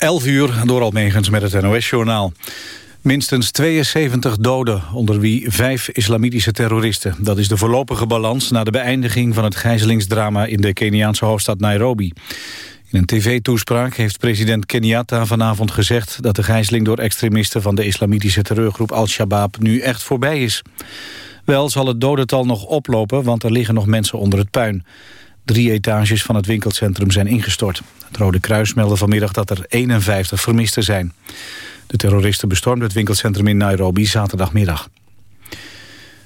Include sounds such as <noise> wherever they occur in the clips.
11 uur door Almegens met het NOS-journaal. Minstens 72 doden, onder wie vijf islamitische terroristen. Dat is de voorlopige balans na de beëindiging van het gijzelingsdrama... in de Keniaanse hoofdstad Nairobi. In een tv-toespraak heeft president Kenyatta vanavond gezegd... dat de gijzeling door extremisten van de islamitische terreurgroep Al-Shabaab... nu echt voorbij is. Wel zal het dodental nog oplopen, want er liggen nog mensen onder het puin. Drie etages van het winkelcentrum zijn ingestort. Het Rode Kruis meldde vanmiddag dat er 51 vermisten zijn. De terroristen bestormden het winkelcentrum in Nairobi zaterdagmiddag.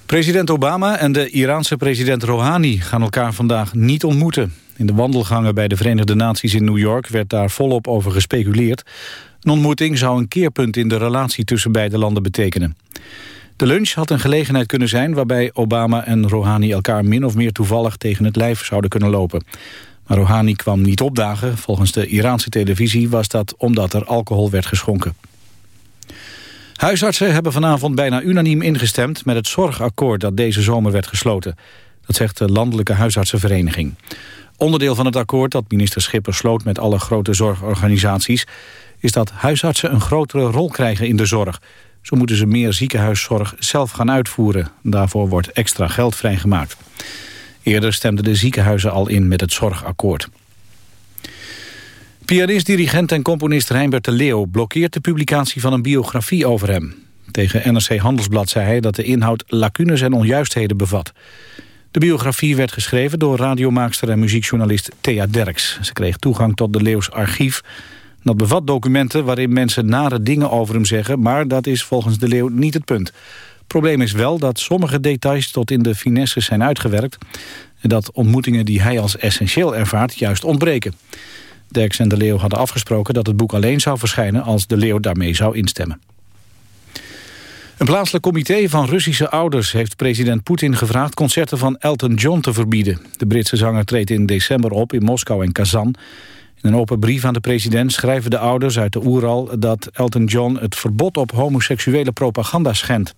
President Obama en de Iraanse president Rouhani gaan elkaar vandaag niet ontmoeten. In de wandelgangen bij de Verenigde Naties in New York werd daar volop over gespeculeerd. Een ontmoeting zou een keerpunt in de relatie tussen beide landen betekenen. De lunch had een gelegenheid kunnen zijn waarbij Obama en Rouhani elkaar min of meer toevallig tegen het lijf zouden kunnen lopen. Maar Rouhani kwam niet opdagen. Volgens de Iraanse televisie was dat omdat er alcohol werd geschonken. Huisartsen hebben vanavond bijna unaniem ingestemd met het zorgakkoord dat deze zomer werd gesloten. Dat zegt de Landelijke Huisartsenvereniging. Onderdeel van het akkoord dat minister Schipper sloot met alle grote zorgorganisaties... is dat huisartsen een grotere rol krijgen in de zorg. Zo moeten ze meer ziekenhuiszorg zelf gaan uitvoeren. Daarvoor wordt extra geld vrijgemaakt. Eerder stemden de ziekenhuizen al in met het zorgakkoord. Pianist, dirigent en componist Reinbert de Leeuw blokkeert de publicatie van een biografie over hem. Tegen NRC Handelsblad zei hij dat de inhoud lacunes en onjuistheden bevat. De biografie werd geschreven door radiomaakster en muziekjournalist Thea Derks. Ze kreeg toegang tot de Leeuws archief. Dat bevat documenten waarin mensen nare dingen over hem zeggen... maar dat is volgens de Leeuw niet het punt. Probleem is wel dat sommige details tot in de finesses zijn uitgewerkt... en dat ontmoetingen die hij als essentieel ervaart juist ontbreken. Derks en de Leeuw hadden afgesproken dat het boek alleen zou verschijnen... als de Leeuw daarmee zou instemmen. Een plaatselijk comité van Russische ouders heeft president Poetin gevraagd concerten van Elton John te verbieden. De Britse zanger treedt in december op in Moskou en Kazan. In een open brief aan de president schrijven de ouders uit de Oeral dat Elton John het verbod op homoseksuele propaganda schendt.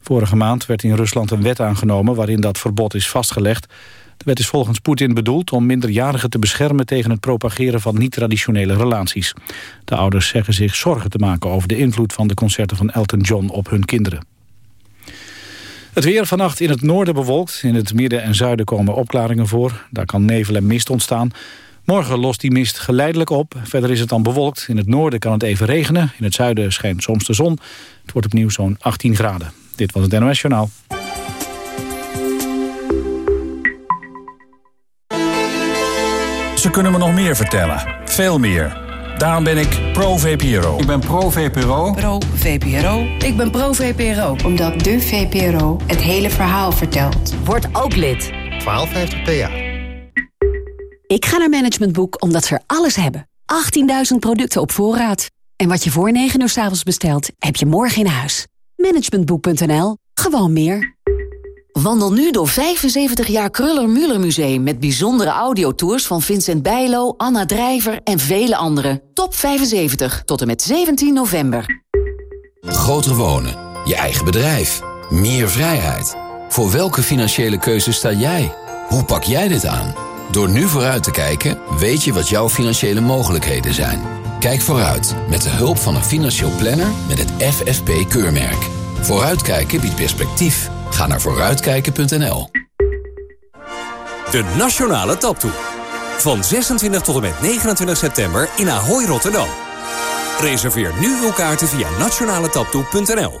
Vorige maand werd in Rusland een wet aangenomen waarin dat verbod is vastgelegd. De wet is volgens Poetin bedoeld om minderjarigen te beschermen tegen het propageren van niet-traditionele relaties. De ouders zeggen zich zorgen te maken over de invloed van de concerten van Elton John op hun kinderen. Het weer vannacht in het noorden bewolkt. In het midden en zuiden komen opklaringen voor. Daar kan nevel en mist ontstaan. Morgen lost die mist geleidelijk op. Verder is het dan bewolkt. In het noorden kan het even regenen. In het zuiden schijnt soms de zon. Het wordt opnieuw zo'n 18 graden. Dit was het NOS Journaal. Ze kunnen me nog meer vertellen. Veel meer. Daarom ben ik pro-VPRO. Ik ben pro-VPRO. Pro-VPRO. Ik ben pro-VPRO. Omdat de VPRO het hele verhaal vertelt. Word ook lid. 1250 per jaar. Ik ga naar Management Boek omdat ze er alles hebben. 18.000 producten op voorraad. En wat je voor 9 uur s avonds bestelt, heb je morgen in huis. Managementboek.nl. Gewoon meer. Wandel nu door 75 jaar Kruller-Müller Museum... met bijzondere audiotours van Vincent Bijlo, Anna Drijver en vele anderen. Top 75 tot en met 17 november. Groter wonen, je eigen bedrijf, meer vrijheid. Voor welke financiële keuze sta jij? Hoe pak jij dit aan? Door nu vooruit te kijken, weet je wat jouw financiële mogelijkheden zijn. Kijk vooruit met de hulp van een financieel planner met het FFP-keurmerk. Vooruitkijken biedt perspectief. Ga naar vooruitkijken.nl. De Nationale Taptoe. Van 26 tot en met 29 september in Ahoy Rotterdam. Reserveer nu uw kaarten via nationaletaptoe.nl.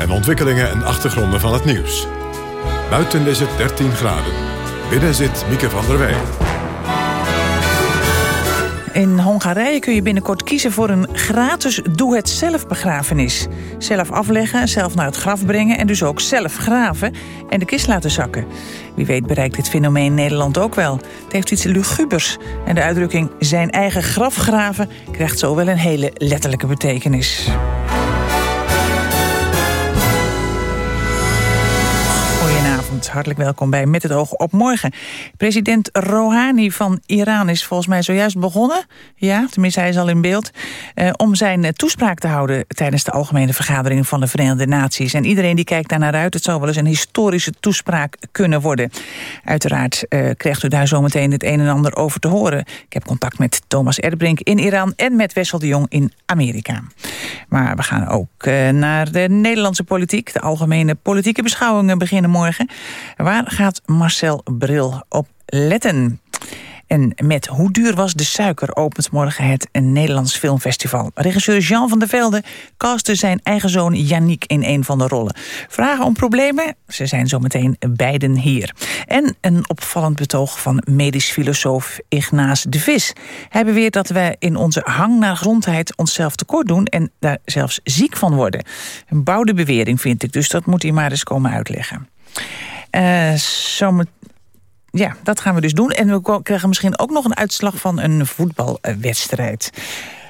en ontwikkelingen en achtergronden van het nieuws. Buiten is het 13 graden. Binnen zit Mieke van der Wij. In Hongarije kun je binnenkort kiezen voor een gratis doe-het-zelf begrafenis. Zelf afleggen, zelf naar het graf brengen en dus ook zelf graven en de kist laten zakken. Wie weet bereikt dit fenomeen Nederland ook wel. Het heeft iets lugubers en de uitdrukking zijn eigen graf graven krijgt zo wel een hele letterlijke betekenis. Hartelijk welkom bij Met het oog op morgen. President Rouhani van Iran is volgens mij zojuist begonnen... ja, tenminste hij is al in beeld... Eh, om zijn eh, toespraak te houden tijdens de Algemene Vergadering van de Verenigde Naties. En iedereen die kijkt daar naar uit, het zou wel eens een historische toespraak kunnen worden. Uiteraard eh, krijgt u daar zometeen het een en ander over te horen. Ik heb contact met Thomas Erdbrink in Iran en met Wessel de Jong in Amerika. Maar we gaan ook eh, naar de Nederlandse politiek. De algemene politieke beschouwingen beginnen morgen. Waar gaat Marcel Bril op letten? En met Hoe duur was de suiker opent morgen het Nederlands Filmfestival. Regisseur Jean van der Velde castte zijn eigen zoon Yannick in een van de rollen. Vragen om problemen? Ze zijn zometeen beiden hier. En een opvallend betoog van medisch filosoof Ignaas de Vis. Hij beweert dat wij in onze hang naar gezondheid onszelf tekort doen... en daar zelfs ziek van worden. Een bouwde bewering vind ik, dus dat moet hij maar eens komen uitleggen. Uh, zometeen ja, dat gaan we dus doen. En we krijgen misschien ook nog een uitslag van een voetbalwedstrijd.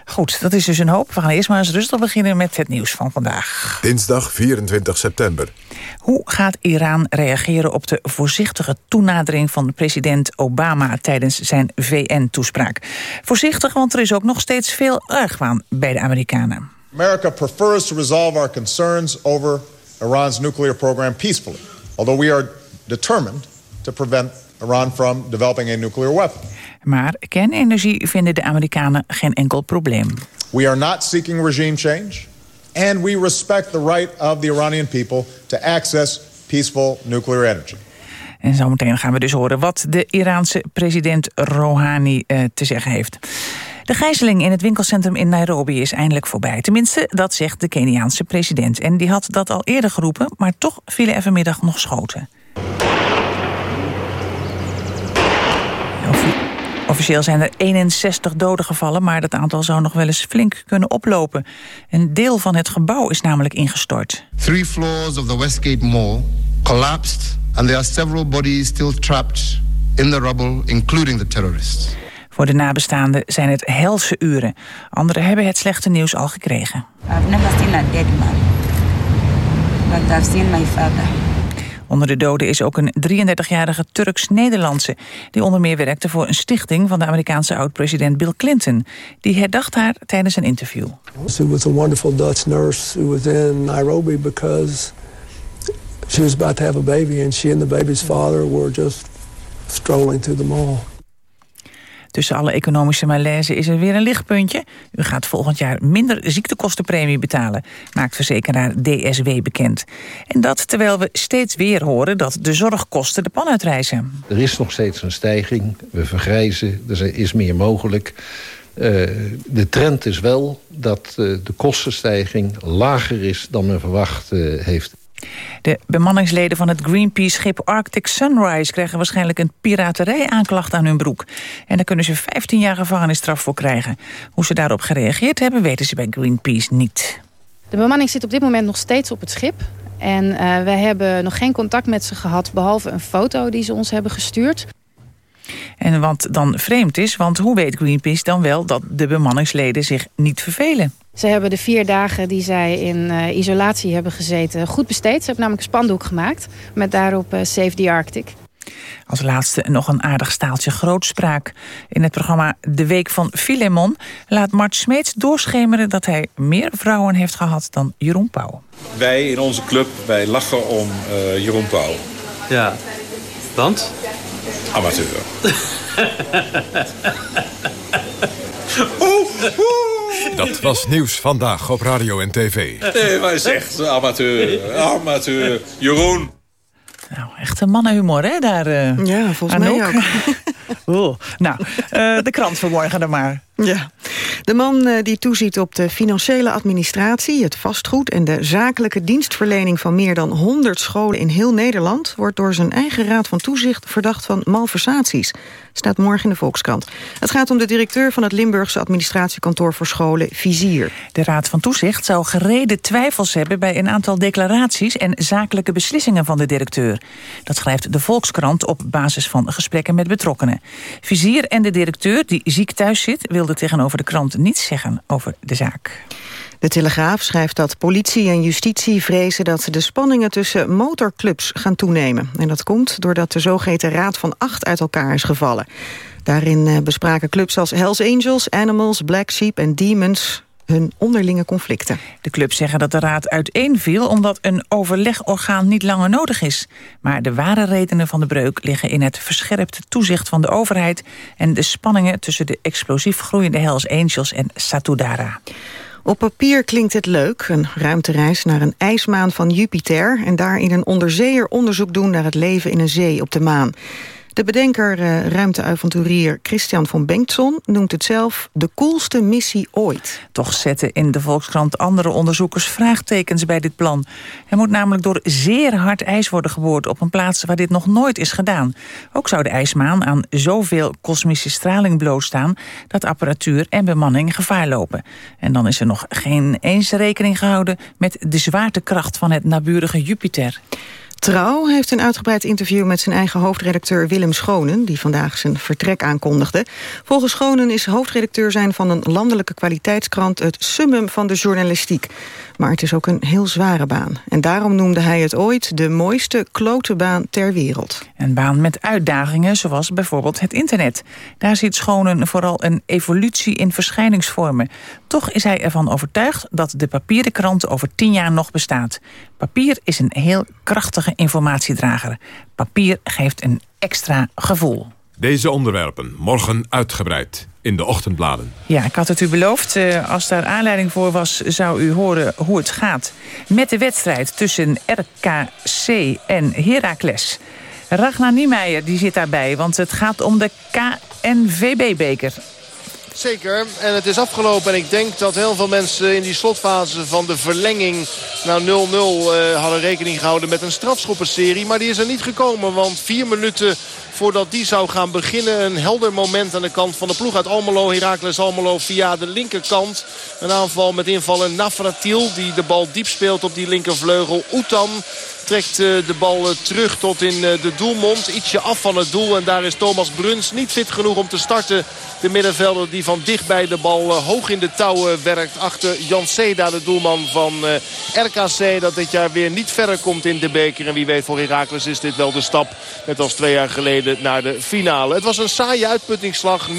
Goed, dat is dus een hoop. We gaan eerst maar eens rustig beginnen met het nieuws van vandaag. Dinsdag 24 september. Hoe gaat Iran reageren op de voorzichtige toenadering van president Obama tijdens zijn VN-toespraak? Voorzichtig, want er is ook nog steeds veel argwaan bij de Amerikanen. America prefers to resolve our concerns over Iran's nuclear program peacefully. Although we are determined to prevent Iran from developing a nuclear weapon. Maar kernenergie vinden de Amerikanen geen enkel probleem. We are not seeking regime change and we respect the right of the Iranian people to access peaceful nuclear energy. En zometeen gaan we dus horen wat de Iraanse president Rouhani eh, te zeggen heeft. De gijzeling in het winkelcentrum in Nairobi is eindelijk voorbij. Tenminste, dat zegt de Keniaanse president. En die had dat al eerder geroepen, maar toch vielen er vanmiddag nog schoten. Officieel zijn er 61 doden gevallen, maar dat aantal zou nog wel eens flink kunnen oplopen. Een deel van het gebouw is namelijk ingestort. Three floors of the Westgate Mall collapsed and there are several bodies still trapped in the rubble, including the terrorists. Voor de nabestaanden zijn het helse uren. Anderen hebben het slechte nieuws al gekregen. I've never seen a dead man, but I've seen my father. Onder de doden is ook een 33-jarige Turks-Nederlandse... die onder meer werkte voor een stichting van de Amerikaanse oud-president Bill Clinton. Die herdacht haar tijdens een interview. She was a wonderful Dutch nurse who was in Nairobi because she was about to have a baby... and she and the baby's father were just strolling through the mall. Tussen alle economische malaise is er weer een lichtpuntje. U gaat volgend jaar minder ziektekostenpremie betalen, maakt verzekeraar DSW bekend. En dat terwijl we steeds weer horen dat de zorgkosten de pan uitreizen. Er is nog steeds een stijging, we vergrijzen, er is meer mogelijk. Uh, de trend is wel dat uh, de kostenstijging lager is dan men verwacht uh, heeft. De bemanningsleden van het Greenpeace-schip Arctic Sunrise... krijgen waarschijnlijk een piraterij-aanklacht aan hun broek. En daar kunnen ze 15 jaar gevangenisstraf voor krijgen. Hoe ze daarop gereageerd hebben, weten ze bij Greenpeace niet. De bemanning zit op dit moment nog steeds op het schip. En uh, wij hebben nog geen contact met ze gehad... behalve een foto die ze ons hebben gestuurd. En wat dan vreemd is, want hoe weet Greenpeace dan wel... dat de bemanningsleden zich niet vervelen? Ze hebben de vier dagen die zij in uh, isolatie hebben gezeten goed besteed. Ze hebben namelijk een spandoek gemaakt met daarop uh, Save the Arctic. Als laatste nog een aardig staaltje grootspraak. In het programma De Week van Filemon laat Mart Smeets doorschemeren... dat hij meer vrouwen heeft gehad dan Jeroen Pauw. Wij in onze club, wij lachen om uh, Jeroen Pauw. Ja, want? Amateur. <laughs> Dat was nieuws vandaag op radio en tv. Nee, maar zegt amateur, amateur, Jeroen. Nou, echt een mannenhumor, hè, daar. Uh, ja, volgens mij ook. <laughs> oh, nou, uh, de krant vanmorgen dan maar. Ja. De man eh, die toeziet op de financiële administratie, het vastgoed... en de zakelijke dienstverlening van meer dan 100 scholen in heel Nederland... wordt door zijn eigen raad van toezicht verdacht van malversaties. Staat morgen in de Volkskrant. Het gaat om de directeur van het Limburgse administratiekantoor voor scholen, Vizier. De raad van toezicht zou gereden twijfels hebben... bij een aantal declaraties en zakelijke beslissingen van de directeur. Dat schrijft de Volkskrant op basis van gesprekken met betrokkenen. Vizier en de directeur, die ziek thuis zit... wilden tegenover de krant niets zeggen over de zaak. De Telegraaf schrijft dat politie en justitie vrezen dat de spanningen tussen motorclubs gaan toenemen. En dat komt doordat de zogeheten Raad van Acht uit elkaar is gevallen. Daarin eh, bespraken clubs als Hells Angels, Animals, Black Sheep en Demons hun onderlinge conflicten. De clubs zeggen dat de raad uiteenviel omdat een overlegorgaan niet langer nodig is. Maar de ware redenen van de breuk liggen in het verscherpt toezicht van de overheid... en de spanningen tussen de explosief groeiende Hells Angels en Satudara. Op papier klinkt het leuk, een ruimtereis naar een ijsmaan van Jupiter... en daarin een onderzeeër onderzoek doen naar het leven in een zee op de maan. De bedenker, uh, ruimteavonturier Christian van Bengtson... noemt het zelf de coolste missie ooit. Toch zetten in de Volkskrant andere onderzoekers vraagtekens bij dit plan. Er moet namelijk door zeer hard ijs worden geboord... op een plaats waar dit nog nooit is gedaan. Ook zou de ijsmaan aan zoveel kosmische straling blootstaan... dat apparatuur en bemanning gevaar lopen. En dan is er nog geen eens rekening gehouden... met de zwaartekracht van het naburige Jupiter. Trouw heeft een uitgebreid interview met zijn eigen hoofdredacteur Willem Schonen... die vandaag zijn vertrek aankondigde. Volgens Schonen is hoofdredacteur zijn van een landelijke kwaliteitskrant... het summum van de journalistiek. Maar het is ook een heel zware baan. En daarom noemde hij het ooit de mooiste klote baan ter wereld. Een baan met uitdagingen zoals bijvoorbeeld het internet. Daar ziet Schonen vooral een evolutie in verschijningsvormen. Toch is hij ervan overtuigd dat de papieren krant over tien jaar nog bestaat. Papier is een heel krachtige informatiedrager. Papier geeft een extra gevoel. Deze onderwerpen morgen uitgebreid in de ochtendbladen. Ja, ik had het u beloofd. Uh, als daar aanleiding voor was, zou u horen hoe het gaat... met de wedstrijd tussen RKC en Heracles. Ragnar Niemeyer die zit daarbij, want het gaat om de KNVB-beker. Zeker. En het is afgelopen. En ik denk dat heel veel mensen in die slotfase van de verlenging... nou 0-0 uh, hadden rekening gehouden met een strafschoppenserie. Maar die is er niet gekomen. Want vier minuten voordat die zou gaan beginnen. Een helder moment aan de kant van de ploeg uit Almelo. Herakles Almelo via de linkerkant. Een aanval met invallen Navratil die de bal diep speelt op die linkervleugel. Oetan trekt eh, de bal eh, terug tot in eh, de doelmond. Ietsje af van het doel. En daar is Thomas Bruns niet fit genoeg om te starten. De middenvelder die van dichtbij de bal hoog in de touwen werkt. Achter Jan Seda, de doelman van RKC. Dat dit jaar weer niet verder komt in de beker. En wie weet voor Herakles is dit wel de stap. Net als twee jaar geleden naar de finale. Het was een saaie uitputtingsslag. 0-0.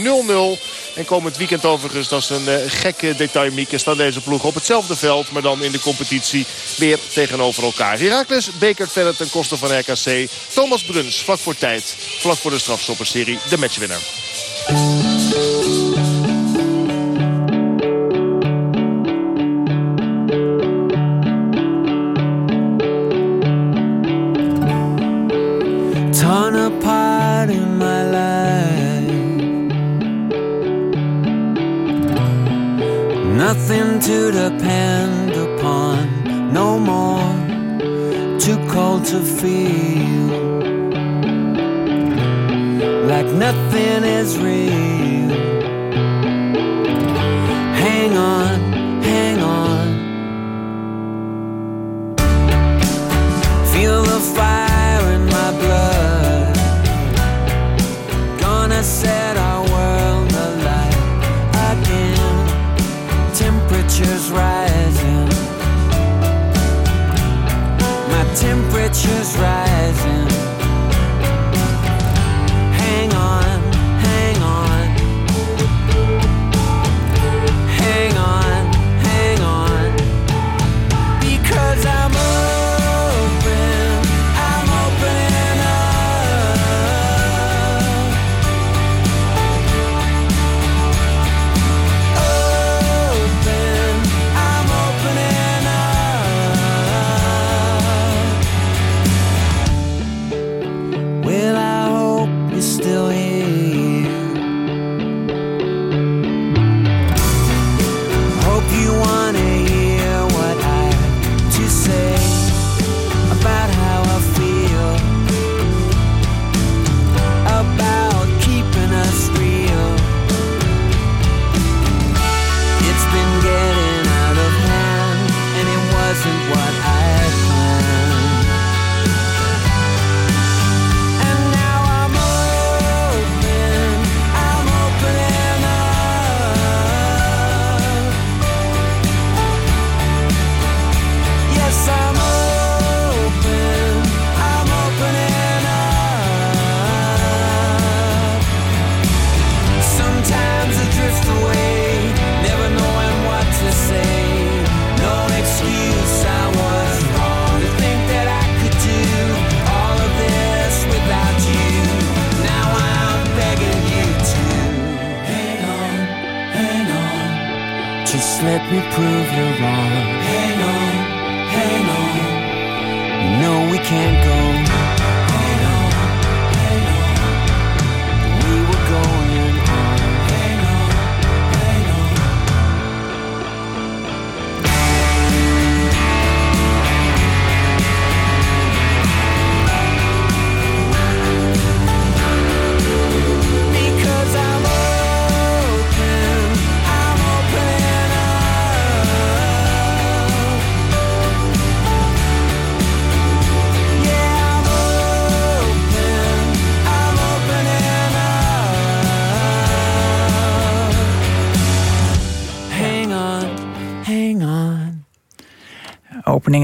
En komend weekend overigens, dat is een gekke detail, Mieke, staan deze ploeg op hetzelfde veld. Maar dan in de competitie weer tegenover elkaar. Herakles bekert verder ten koste van RKC. Thomas Bruns, vlak voor tijd, vlak voor de strafstopperserie, de matchwinner.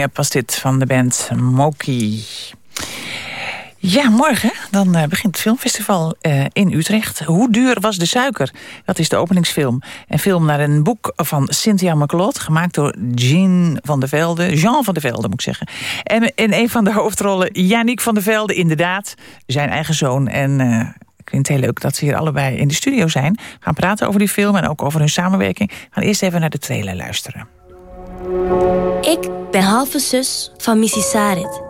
Up was dit van de band Moki. Ja, morgen dan eh, begint het filmfestival eh, in Utrecht. Hoe duur was de suiker? Dat is de openingsfilm. Een film naar een boek van Cynthia McLeod... gemaakt door Jean van der Velde. Jean van der Velde, moet ik zeggen. En in een van de hoofdrollen Yannick van der Velde, inderdaad. Zijn eigen zoon. En eh, ik vind het heel leuk dat ze hier allebei in de studio zijn. Gaan praten over die film en ook over hun samenwerking. We gaan eerst even naar de trailer luisteren. Ik ben halve zus van Missy Sarit.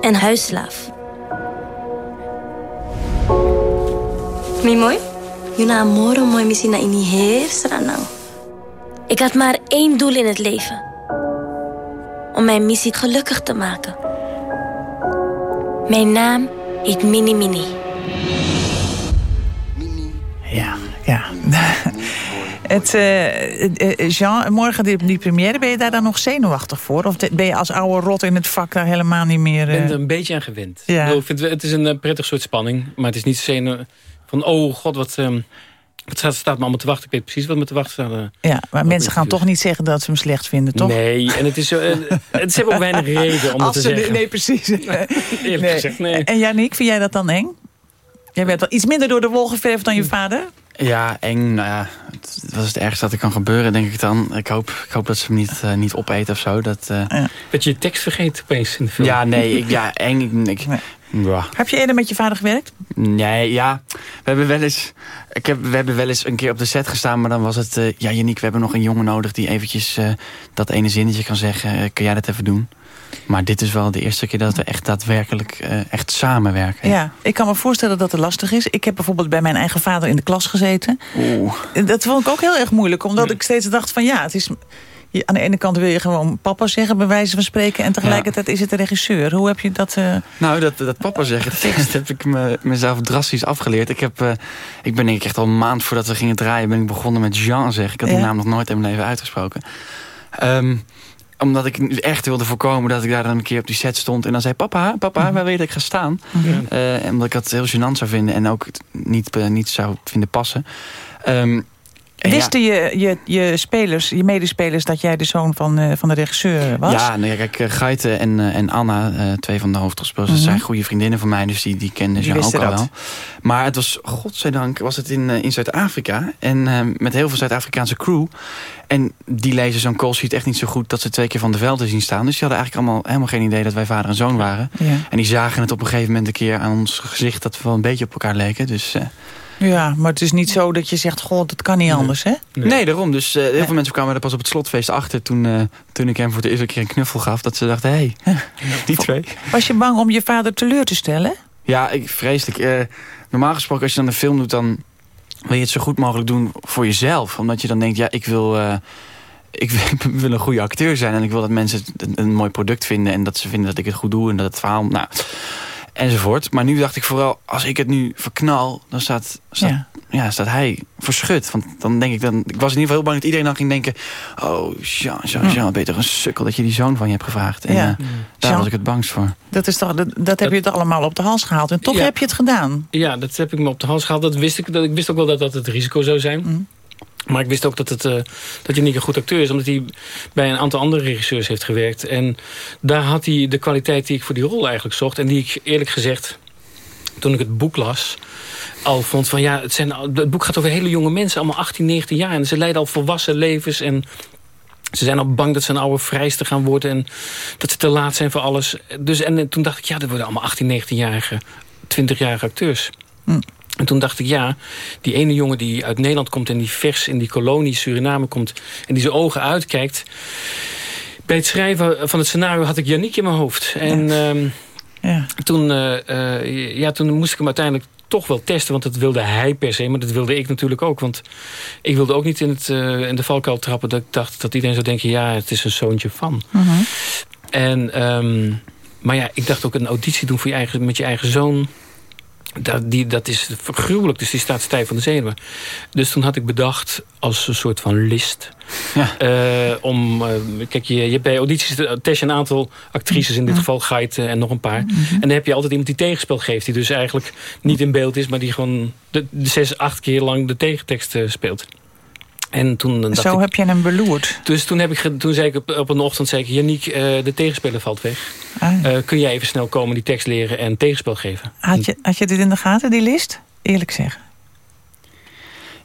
En huisslaaf. Mimoy? Yuna amoro mooi Missy na ini heer nou. Ik had maar één doel in het leven. Om mijn missie gelukkig te maken. Mijn naam is Mini Mini. Ja, ja. Het, eh, eh, Jean, morgen die, die première, ben je daar dan nog zenuwachtig voor? Of ben je als oude rot in het vak daar helemaal niet meer... Ik ben eh, er een beetje aan gewend. Ja. Ik bedoel, ik vind, het het is een prettig soort spanning. Maar het is niet zenuw van, oh god, wat, ehm, wat staat, staat me allemaal te wachten. Ik weet precies wat me te wachten staat. Ja, maar mensen gaan toch niet zeggen dat ze hem slecht vinden, toch? Nee, en het is zo, het, ze hebben ook weinig reden om dat te ze- zeggen. Nee, precies. <laughs> Eerlijk gezegd, nee. En Yannick, vind jij dat dan eng? Jij bent wel iets minder door de wol geverfd dan je vader? Ja, eng. Nou ja, het was het ergste dat er kan gebeuren, denk ik dan. Ik hoop, ik hoop dat ze hem niet, eh, niet opeten of zo. Dat, eh, Dat je je tekst vergeet opeens in de film. Ja, nee, ik, ja, eng. Ik, ik, ja. Heb je eerder met je vader gewerkt? Nee, ja. We hebben wel eens, ik heb, we hebben wel eens een keer op de set gestaan, maar dan was het... eh, ja, Janiek, we hebben nog een jongen nodig die eventjes eh, dat ene zinnetje kan zeggen. Kun jij dat even doen? Maar dit is wel de eerste keer dat we echt daadwerkelijk eh, echt samenwerken. Ja, ik kan me voorstellen dat het lastig is. Ik heb bijvoorbeeld bij mijn eigen vader in de klas gezeten. Oeh. Dat vond ik ook heel erg moeilijk, omdat ik steeds dacht van ja, het is... Aan de ene kant wil je gewoon papa zeggen, bij wijze van spreken... en tegelijkertijd is het de regisseur. Hoe heb je dat... eh, Nou, dat, dat papa zeggen, dat heb ik me, mezelf drastisch afgeleerd. Ik, heb, eh, ik ben denk ik echt al een maand voordat we gingen draaien... ben ik begonnen met Jean zeggen. Ik had die Ja. naam nog nooit in mijn leven uitgesproken. Ehm, omdat ik echt wilde voorkomen dat ik daar dan een keer op die set stond... en dan zei, papa, papa, waar weet je dat ik ga staan? Eh, en omdat ik dat heel gênant zou vinden... en ook niet, eh, niet zou vinden passen. Ehm, ja, Wisten je, je, je spelers, je medespelers, dat jij de zoon van, eh, van de regisseur was? Ja, nou ja, kijk, eh, Gaite en, eh, en Anna, twee van de hoofdrolspelers... Mhm. zijn goede vriendinnen van mij, dus die, die kenden Jean ook al dat. wel. Maar het was, godzijdank, was het in, in Zuid-Afrika. En eh, met heel veel Zuid-Afrikaanse crew. En die lezen zo'n call sheet echt niet zo goed... dat ze twee keer van de velden zien staan. Dus die hadden eigenlijk allemaal helemaal geen idee dat wij vader en zoon waren. Ja. En die zagen het op een gegeven moment een keer aan ons gezicht... dat we wel een beetje op elkaar leken. Dus... Ja, maar het is niet zo dat je zegt, god, dat kan niet anders, hè? Nee, daarom. Dus eh, heel veel mensen kwamen er pas op het slotfeest achter... Toen, eh, toen ik hem voor de eerste keer een knuffel gaf. Dat ze dachten, hé, hey, <laughs> die twee. Was je bang om je vader teleur te stellen? Ja, ik, vreselijk. Eh, normaal gesproken, als je dan een film doet... dan wil je het zo goed mogelijk doen voor jezelf. Omdat je dan denkt, ja, ik wil... eh, ik wil- <laughs> wil een goede acteur zijn en ik wil dat mensen het een, een mooi product vinden... en dat ze vinden dat ik het goed doe en dat het verhaal... Nou, enzovoort. Maar nu dacht ik vooral, als ik het nu verknal... dan staat, staat, Ja. ja. staat hij verschut. Want dan denk ik, dan, ik was in ieder geval heel bang dat iedereen dan ging denken... oh, Jean, Jean, Jean, toch een sukkel dat je die zoon van je hebt gevraagd. En Ja. eh, daar Jean- was ik het bangst voor. Dat, is toch, dat, dat heb je het allemaal op de hals gehaald. En toch Ja. heb je het gedaan. Ja, dat heb ik me op de hals gehaald. Dat wist ik, dat, ik wist ook wel dat dat het risico zou zijn. Mm. Maar ik wist ook dat, het, eh dat Yannick een goed acteur is. Omdat hij bij een aantal andere regisseurs heeft gewerkt. En daar had hij de kwaliteit die ik voor die rol eigenlijk zocht. En die ik eerlijk gezegd, toen ik het boek las... al vond van ja, het, zijn, het boek gaat over hele jonge mensen. Allemaal 18, 19 jaar. En ze leiden al volwassen levens. En ze zijn al bang dat ze een oude vrijster gaan worden. En dat ze te laat zijn voor alles. Dus, en toen dacht ik, ja, dat worden allemaal 18, 19-jarige, 20-jarige acteurs. Hm. En toen dacht ik, ja, die ene jongen die uit Nederland komt... en die vers in die kolonie Suriname komt... en die zijn ogen uitkijkt... bij het schrijven van het scenario had ik Yannick in mijn hoofd. En ehm, Ja. toen, eh, eh, ja, toen moest ik hem uiteindelijk toch wel testen. Want dat wilde hij per se, maar dat wilde ik natuurlijk ook. Want ik wilde ook niet in, het, eh, in de valkuil trappen... dat ik dacht dat iedereen zou denken... ja, het is een zoontje van. En, ehm, maar ja, ik dacht ook een auditie doen voor je eigen, met je eigen zoon. Dat, die, dat is gruwelijk, dus die staat stijf van de zenuwen. Dus toen had ik bedacht, als een soort van list... eh, om, eh, kijk, je, je hebt bij audities eh, test je een aantal actrices, in dit geval Gait en nog een paar. En dan heb je altijd iemand die tegenspel geeft, die dus eigenlijk niet in beeld is, maar die gewoon de, de zes, acht keer lang de tegentekst speelt. En toen dacht Zo ik, heb je hem beloerd. dus toen, heb ik, toen zei ik op, op een ochtend, zei ik, Yannick, eh, de tegenspeler valt weg. Ah. Eh, kun jij even snel komen, die tekst leren en tegenspel geven? Had je, had je dit in de gaten, die list? Eerlijk zeggen.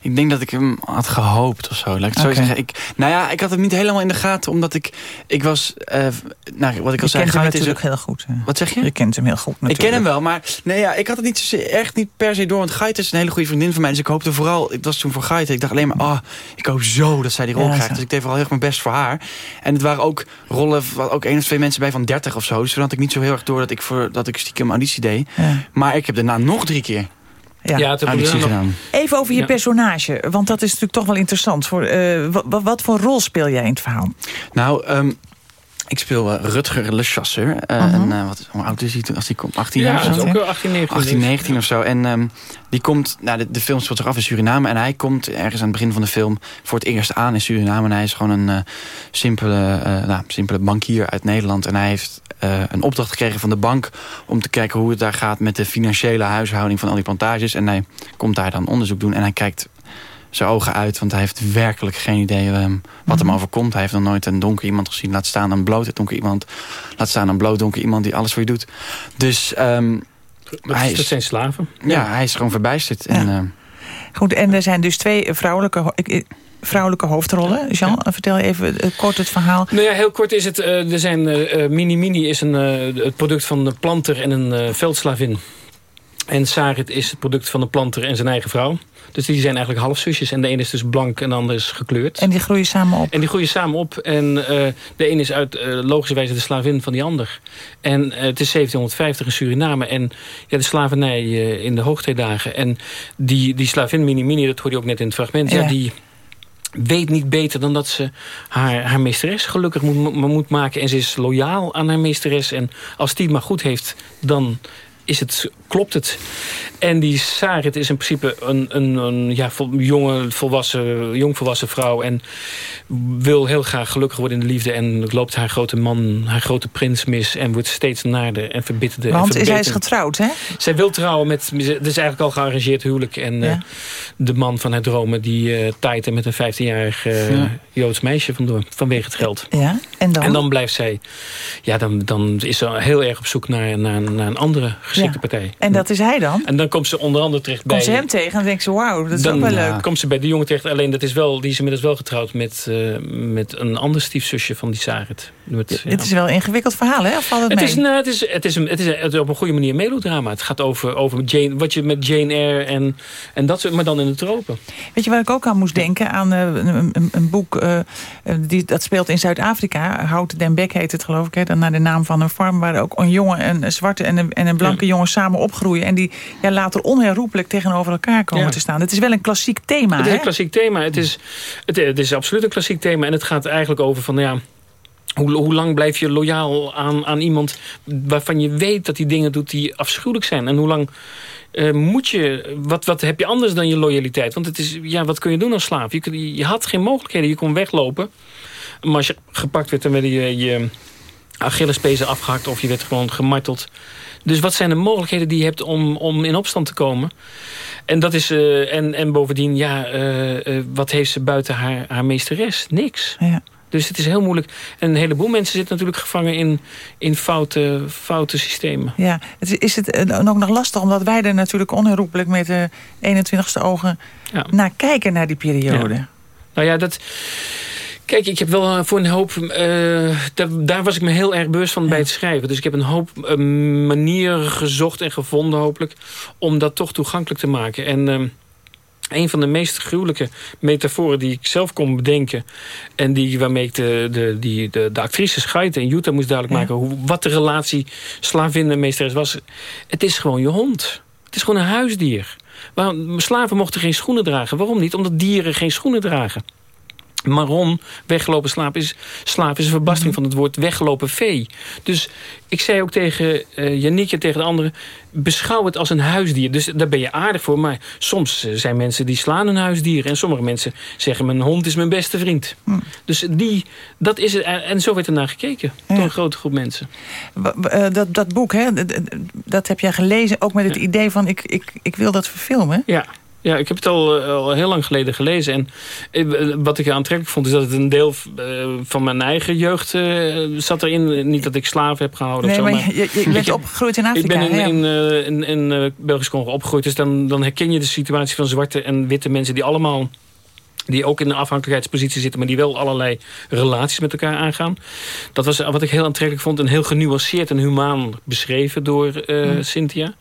Ik denk dat ik hem had gehoopt of zo. Laat ik het zo zeggen. Ik, nou ja, ik had het niet helemaal in de gaten, omdat ik... Ik was, eh, nou, wat ik al Je zei... kent hem is natuurlijk ook- heel goed. hè? Wat zeg je? Je kent hem heel goed Ik natuurlijk. ken hem wel, maar nee, ja, ik had het niet echt niet per se door. Want Gait is een hele goede vriendin van mij. Dus ik hoopte vooral, ik was toen voor Gait. Ik dacht alleen maar, ah, ik hoop zo dat zij die rol Ja, krijgt. Dus ik deed vooral heel erg mijn best voor haar. En het waren ook rollen, van ook één of twee mensen bij van 30 of zo. Dus toen had ik niet zo heel erg door dat ik, voor, dat ik stiekem auditie deed. Ja. Maar ik heb daarna nog drie keer Ja. Ja, het auditie nog- gedaan. Even over je Ja. personage, want dat is natuurlijk toch wel interessant. Voor, eh, wa- wa- wat, voor rol speel jij in het verhaal? Nou, ehm, ik speel eh, Rutger Le Chasseur. Eh, Mhm. en, eh, wat, hoe oud is hij toen? Als hij komt? 18 Ja, jaar dat of is zo? ook wel 18, 19. 18, 19 of zo. En ehm, die komt, nou, de, de film speelt zich af in Suriname. En hij komt ergens aan het begin van de film voor het eerst aan in Suriname. En hij is gewoon een eh, simpele, eh, nou, simpele bankier uit Nederland. En hij heeft eh, een opdracht gekregen van de bank om te kijken hoe het daar gaat met de financiële huishouding van al die plantages. En hij komt daar dan onderzoek doen. En hij kijkt zijn ogen uit, want hij heeft werkelijk geen idee ehm, wat hem overkomt. Hij heeft nog nooit een donker iemand gezien. Laat staan een bloot donker iemand. Laat staan een bloot donker iemand die alles voor je doet. Dus ehm, Dat, hij dat is, zijn slaven. ja, hij is gewoon verbijsterd. En, ehm, Goed, en er zijn dus twee vrouwelijke, vrouwelijke hoofdrollen. Jean, vertel even eh, kort het verhaal. Nou ja, heel kort is het. eh, er zijn eh, Mini Mini is een, eh, het product van een planter en een eh, veldslavin. En Sarit is het product van een planter en zijn eigen vrouw. Dus die zijn eigenlijk halfzusjes. En de ene is dus blank en de andere is gekleurd. En die groeien samen op. En die groeien samen op. En eh, de een is uit eh, logischerwijze de slavin van die ander. En eh, het is 1750 in Suriname. En ja, de slavernij in de hoogtijdagen. En die, die slavin Mini Mini, dat hoorde je ook net in het fragment. Ja, Ja. die weet niet beter dan dat ze haar, haar meesteres gelukkig moet, mo- moet maken. En ze is loyaal aan haar meesteres. En als die het maar goed heeft, dan is het, klopt het. En die Sarit is in principe een, een, een ja, vol- jonge, volwassen, jongvolwassen vrouw. En wil heel graag gelukkig worden in de liefde. En loopt haar grote man, haar grote prins mis. En wordt steeds naarder en verbitterde. Want en is hij is getrouwd, hè? Zij wil trouwen met... Het is eigenlijk al gearrangeerd huwelijk. En eh, de man van haar dromen... die eh taait er met een 15-jarig eh, Ja. Joods meisje vandoor. Vanwege het geld. Ja, en dan? En dan blijft zij... Ja, dan, dan is ze heel erg op zoek naar, naar, naar een andere geschikte Ja. partij. En dat is hij dan? En dan komt ze onder andere terecht bij... Komt ze hem tegen en dan denkt ze, wauw, dat is dan ook wel leuk. komt ze bij de jongen terecht. Alleen dat is wel, die is inmiddels wel getrouwd met, eh, met een ander stiefzusje van die Sarit. Met, ja. Het is wel een ingewikkeld verhaal, hè? Of valt het, Het mee? is, nou, het, is, het, is een, het, is een- het is op een goede manier melodrama. Het gaat over, over Jane, wat je met Jane Eyre en, en dat soort, maar dan in de tropen. Weet je waar ik ook aan moest denken? Aan eh, een, een, een boek eh, die, dat speelt in Zuid-Afrika. Houten den Bek heet het geloof ik. Hè? Dan naar de naam van een farm waar ook een jongen, een, een zwarte en een, en een blanke jongen samen opgroeien. En die ja, later onherroepelijk tegenover elkaar komen Ja. te staan. Het is wel een klassiek thema. het is hè? een klassiek thema. Het is, het, het is absoluut een klassiek thema. En het gaat eigenlijk over van, ja... Hoe, hoe lang blijf je loyaal aan, aan iemand waarvan je weet dat hij dingen doet die afschuwelijk zijn? En hoe lang eh, moet je, wat, wat heb je anders dan je loyaliteit? Want het is, ja, wat kun je doen als slaaf? Je, kun- je had geen mogelijkheden, je kon weglopen. Maar als je gepakt werd, dan werden je, je Achillespezen afgehakt of je werd gewoon gemarteld. Dus wat zijn de mogelijkheden die je hebt om, om in opstand te komen? En, dat is, eh, en, en bovendien, ja, eh, eh, wat heeft ze buiten haar, haar meesteres? Niks. Ja. Dus het is heel moeilijk. En een heleboel mensen zitten natuurlijk gevangen in, in foute, foute systemen. Ja, het is- is het eh, ook nog lastig omdat wij er natuurlijk onherroepelijk met de 21ste ogen Ja. naar kijken naar die periode. Ja. Nou ja, dat... Kijk, ik heb wel eh, voor een hoop... eh, daar, daar was ik me heel erg bewust van bij het schrijven. Dus ik heb een hoop eh, manieren gezocht en gevonden hopelijk... om dat toch toegankelijk te maken. En... ehm, een van de meest gruwelijke metaforen die ik zelf kon bedenken... en die, waarmee ik de, de, die, de, de actrice Schaite in Utah moest duidelijk maken... Hoe, wat de relatie slavin en meesteres was. Het is gewoon je hond. Het is gewoon een huisdier. Waarom, slaven mochten geen schoenen dragen. Waarom niet? Omdat dieren geen schoenen dragen. Maron, weggelopen slaap is, slaaf is een verbastering van het woord weggelopen vee. Dus ik zei ook tegen uh, Yannick en tegen de anderen... beschouw het als een huisdier. Dus daar ben je aardig voor. Maar soms eh, zijn mensen die slaan een huisdier. En sommige mensen zeggen mijn hond is mijn beste vriend. Dus die, dat is het. En zo werd er naar gekeken. Door een grote groep mensen. Dat, dat boek, hè, dat heb jij gelezen ook met het ja. idee van... Ik, ik, ik wil dat verfilmen. Ja. Ja, ik heb het al, al heel lang geleden gelezen. En eh, wat ik aantrekkelijk vond... is dat het een deel uh, van mijn eigen jeugd uh, zat erin. Niet dat ik slaven heb gehouden nee, of zo. Maar je, je bent opgegroeid in Afrika. Ik ben in, in, in, in, in Belgisch Congo opgegroeid. Dus dan, dan herken je de situatie van zwarte en witte mensen... die allemaal die ook in een afhankelijkheidspositie zitten... maar die wel allerlei relaties met elkaar aangaan. Dat was wat ik heel aantrekkelijk vond... en heel genuanceerd en humaan beschreven door uh, mm. Cynthia.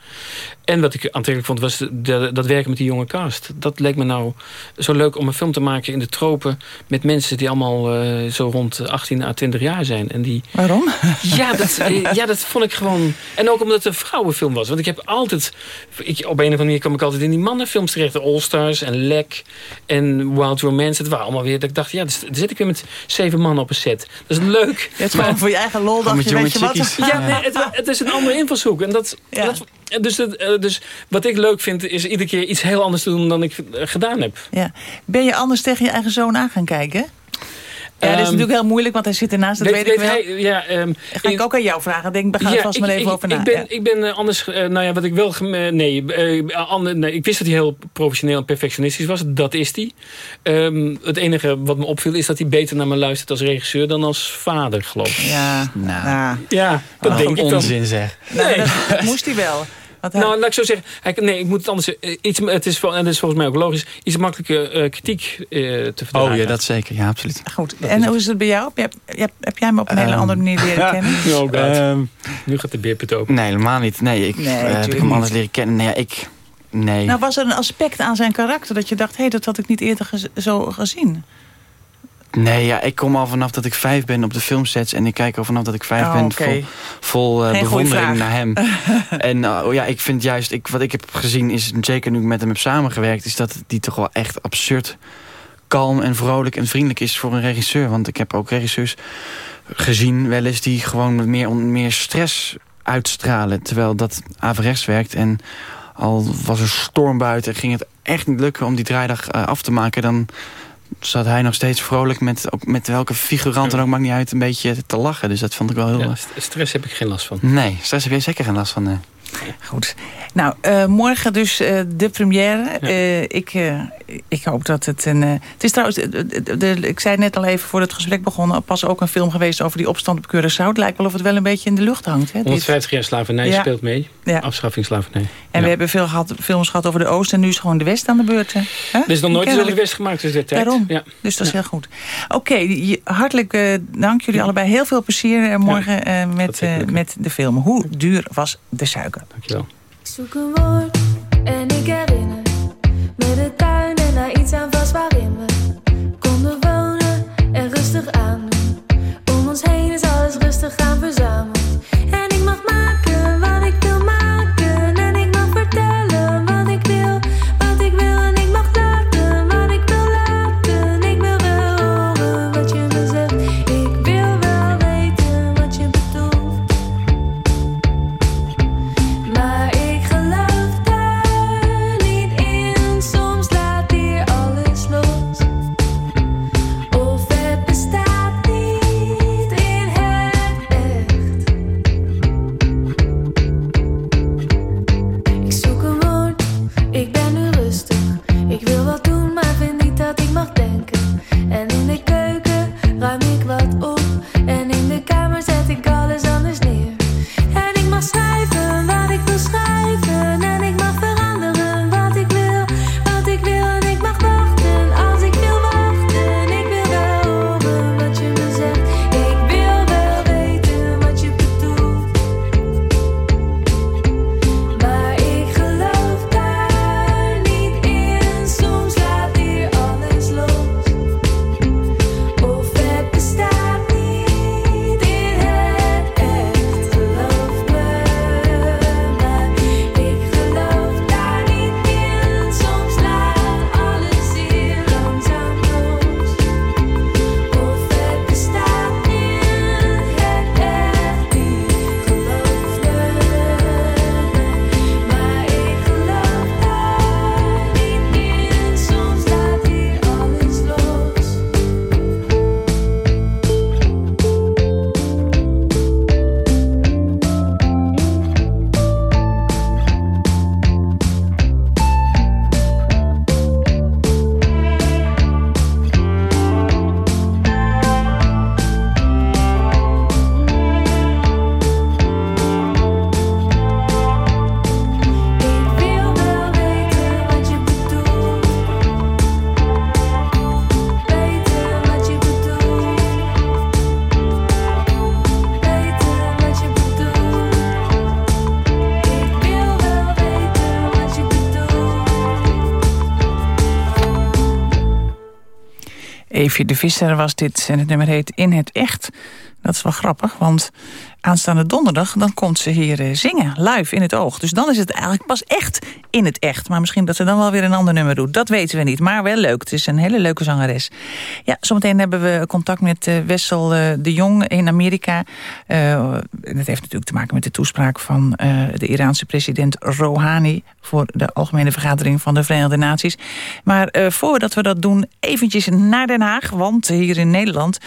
En wat ik aantrekkelijk vond, was de, de, dat werken met die jonge cast. Dat leek me nou zo leuk om een film te maken in de tropen... met mensen die allemaal uh, zo rond 18 à 20 jaar zijn. En die, Waarom? Ja dat, <laughs> ja, dat vond ik gewoon... En ook omdat het een vrouwenfilm was. Want ik heb altijd... Ik, op een of andere manier kwam ik altijd in die mannenfilms terecht. De All Stars en Lek en Wild Romance. Het waren allemaal weer... Dat ik dacht, ja, dan zit ik weer met zeven mannen op een set. Dat is leuk. Het is gewoon voor je eigen lol. Dacht je, weet je wat? Ja, nee, het, het, is een andere invalshoek. En dat... Ja. dat dus, het, dus wat ik leuk vind is iedere keer iets heel anders te doen dan ik gedaan heb. Ja. Ben je anders tegen je eigen zoon aan gaan kijken? Ja, dat is um, natuurlijk heel moeilijk, want hij zit ernaast, dat weet, weet ik wel. Hij, ja, um, Ga ik ook aan jou vragen? Denk, ga er ja, vast maar even ik, over na. Ik ben, ja. ik ben uh, anders, uh, nou ja, wat ik wel, uh, nee, ander, nee, ik wist dat hij heel professioneel en perfectionistisch was. Dat is hij. Um, het enige wat me opviel is dat hij beter naar me luistert als regisseur dan als vader, geloof ik. Ja, nou. ja dat oh, denk ik onzin zeg. Nee, dat, dat moest hij wel. Hij... Nou, laat ik zo zeggen. Hij, nee, ik moet het anders iets, het is, en dat is volgens mij ook logisch. Iets makkelijke uh, kritiek uh, te verdragen. Oh ja, dat zeker. Ja, absoluut. Goed. En hoe is het bij jou? Heb, heb, heb jij hem op een um, hele andere manier leren <laughs> kennen? Oh God. Um, nu gaat de beerput open. Nee, helemaal niet. Nee, ik nee, uh, heb ik hem anders leren kennen. Nee, ik... Nee. Nou, was er een aspect aan zijn karakter dat je dacht... hé, hey, dat had ik niet eerder gez zo gezien? Nee, ja, ik kom al vanaf dat ik vijf ben op de filmsets. En ik kijk al vanaf dat ik vijf oh, ben okay. vol, vol uh, bewondering naar hem. <laughs> en uh, ja, ik vind juist, ik, wat ik heb gezien is, zeker nu ik met hem heb samengewerkt... is dat die toch wel echt absurd kalm en vrolijk en vriendelijk is voor een regisseur. Want ik heb ook regisseurs gezien wel eens die gewoon met meer, meer stress uitstralen. Terwijl dat averechts werkt en al was er storm buiten... ging het echt niet lukken om die draaidag uh, af te maken... dan zat hij nog steeds vrolijk met, ook met welke figurant dan ook, maakt niet uit, een beetje te lachen. Dus dat vond ik wel heel... Ja, stress heb ik geen last van. Nee, stress heb je zeker geen last van, nee. Goed. Nou, uh, morgen dus uh, de première. Ja. Uh, ik, ik hoop dat het een... het is trouwens, de, de, ik zei net al even voor het gesprek begonnen... pas ook een film geweest over die opstand op Curaçao. Het lijkt wel of het wel een beetje in de lucht hangt. Hè, 150 jaar slavernij ja. speelt mee. Ja. Afschaffing slavernij. En we hebben veel gehad, films gehad over de Oost... en nu is gewoon de West aan de beurt. Hè? Er is nog nooit de West gemaakt dus tijd. Daarom. Ja. Dus dat is heel goed. Oké, okay, hartelijk dank jullie allebei. Heel veel plezier morgen met, met de film. Hoe duur was de suiker? Dankjewel. Ik zoek een woord en ik herinner me de tuin en daar iets aan vast waarin we konden wonen en rustig aandoen. Om ons heen is alles rustig gaan verzameld. De Visser was dit en het nummer heet In het Echt. Dat is wel grappig, want aanstaande donderdag... dan komt ze hier eh, zingen, live in het oog. Dus dan is het eigenlijk pas echt in het echt. Maar misschien dat ze dan wel weer een ander nummer doet. Dat weten we niet, maar wel leuk. Het is een hele leuke zangeres. Ja, zometeen hebben we contact met uh, Wessel uh, de Jong in Amerika. Uh, dat heeft natuurlijk te maken met de toespraak van de Iraanse president Rouhani... voor de Algemene Vergadering van de Verenigde Naties. Maar voordat we dat doen, eventjes naar Den Haag. Want hier in Nederland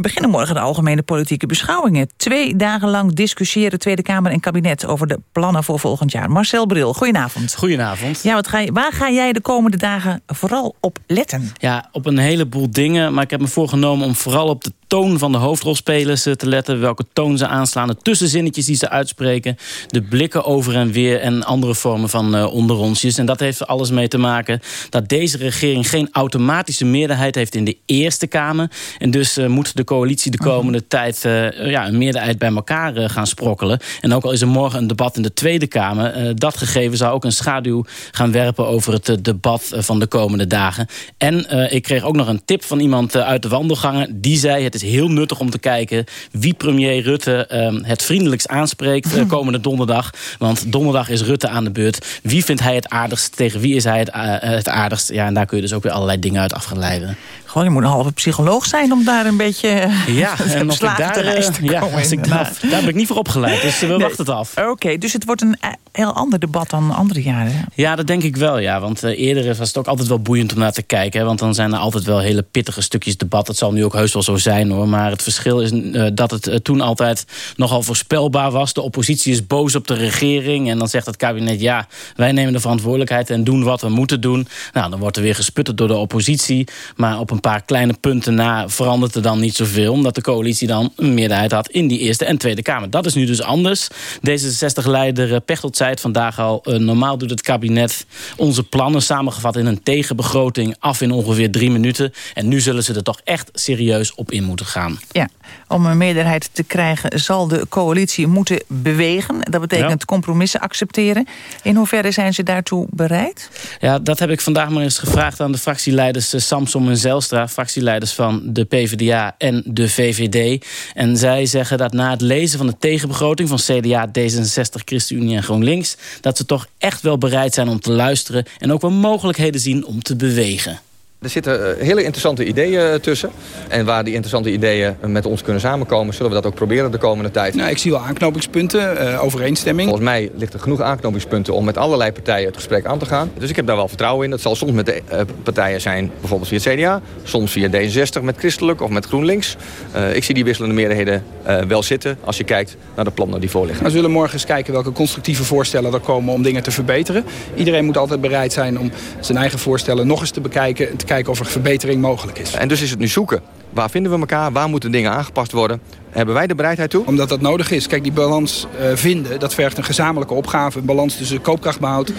beginnen morgen de algemene politieke beschouwingen. Twee dagen lang discussiëren Tweede Kamer en kabinet... over de plannen voor volgend jaar. Marcel Bril, goedenavond. Goedenavond. Ja, wat ga je, waar ga jij de komende dagen vooral op letten? Ja, op een heleboel dingen. Maar ik heb me voorgenomen om vooral op de toon van de hoofdrolspelers te letten. Welke toon ze aanslaan. De tussenzinnetjes die ze uitspreken. De blikken over en weer en andere vormen van uh, onderonsjes. En dat heeft er alles mee te maken dat deze regering geen automatische meerderheid heeft in de Eerste Kamer. En dus uh, moet de coalitie de komende mm. tijd uh, ja, een meerderheid bij elkaar gaan sprokkelen. En ook al is er morgen een debat in de Tweede Kamer. dat gegeven zou ook een schaduw gaan werpen over het debat van de komende dagen. En ik kreeg ook nog een tip van iemand uit de wandelgangen. Die zei het is heel nuttig om te kijken wie premier Rutte um, het vriendelijkst aanspreekt uh, komende donderdag. Want donderdag is Rutte aan de beurt. Wie vindt hij het aardigst? Tegen wie is hij het, het aardigst? Ja, en daar kun je dus ook weer allerlei dingen uit af gaan leiden. Gewoon, je moet een halve psycholoog zijn om daar een beetje ja, <laughs> en als ik daar, te ja, als ik daar, daar ben ik niet voor opgeleid. Dus we nee. wachten het af. Oké, okay, dus het wordt een heel ander debat dan andere jaren. Ja, dat denk ik wel, ja. Want uh, eerder was het ook altijd wel boeiend om naar te kijken. Hè, want dan zijn er altijd wel hele pittige stukjes debat. Dat zal nu ook heus wel zo zijn, hoor. Maar het verschil is uh, dat het uh, toen altijd nogal voorspelbaar was. De oppositie is boos op de regering. En dan zegt het kabinet, ja, wij nemen de verantwoordelijkheid... en doen wat we moeten doen. Nou, dan wordt er weer gesputterd door de oppositie. Maar op een paar kleine punten na verandert er dan niet zoveel. Omdat de coalitie dan een meerderheid had in die Eerste en Tweede Kamer. Dat is nu dus anders. D66-leider Pechtold zei het vandaag al. Uh, normaal doet het kabinet onze plannen samengevat in een tegenbegroting af in ongeveer drie minuten. En nu zullen ze er toch echt serieus op in moeten gaan. Ja, om een meerderheid te krijgen zal de coalitie moeten bewegen. Dat betekent ja. compromissen accepteren. In hoeverre zijn ze daartoe bereid? Ja, dat heb ik vandaag maar eens gevraagd aan de fractieleiders Samsom en Zelstra. Fractieleiders van de PvdA en de VVD. En zij zeggen dat na het lezen van de tegenbegroting van CDA, D66, ChristenUnie en GroenLinks... dat ze toch echt wel bereid zijn om te luisteren... en ook wel mogelijkheden zien om te bewegen. Er zitten hele interessante ideeën tussen. En waar die interessante ideeën met ons kunnen samenkomen... zullen we dat ook proberen de komende tijd. Nou, ik zie wel aanknopingspunten, uh, overeenstemming. Volgens mij ligt er genoeg aanknopingspunten om met allerlei partijen het gesprek aan te gaan. Dus ik heb daar wel vertrouwen in. Dat zal soms met de uh, partijen zijn, bijvoorbeeld via het CDA. Soms via D66 met Christelijk of met GroenLinks. Uh, ik zie die wisselende meerderheden wel zitten als je kijkt naar de plannen die voorliggen. We zullen morgen eens kijken welke constructieve voorstellen er komen om dingen te verbeteren. Iedereen moet altijd bereid zijn om zijn eigen voorstellen nog eens te bekijken... En te kijken of er verbetering mogelijk is. En dus is het nu zoeken. Waar vinden we elkaar? Waar moeten dingen aangepast worden? Hebben wij de bereidheid toe? Omdat dat nodig is. Kijk, die balans uh, vinden, dat vergt een gezamenlijke opgave. Een balans tussen koopkrachtbehoud,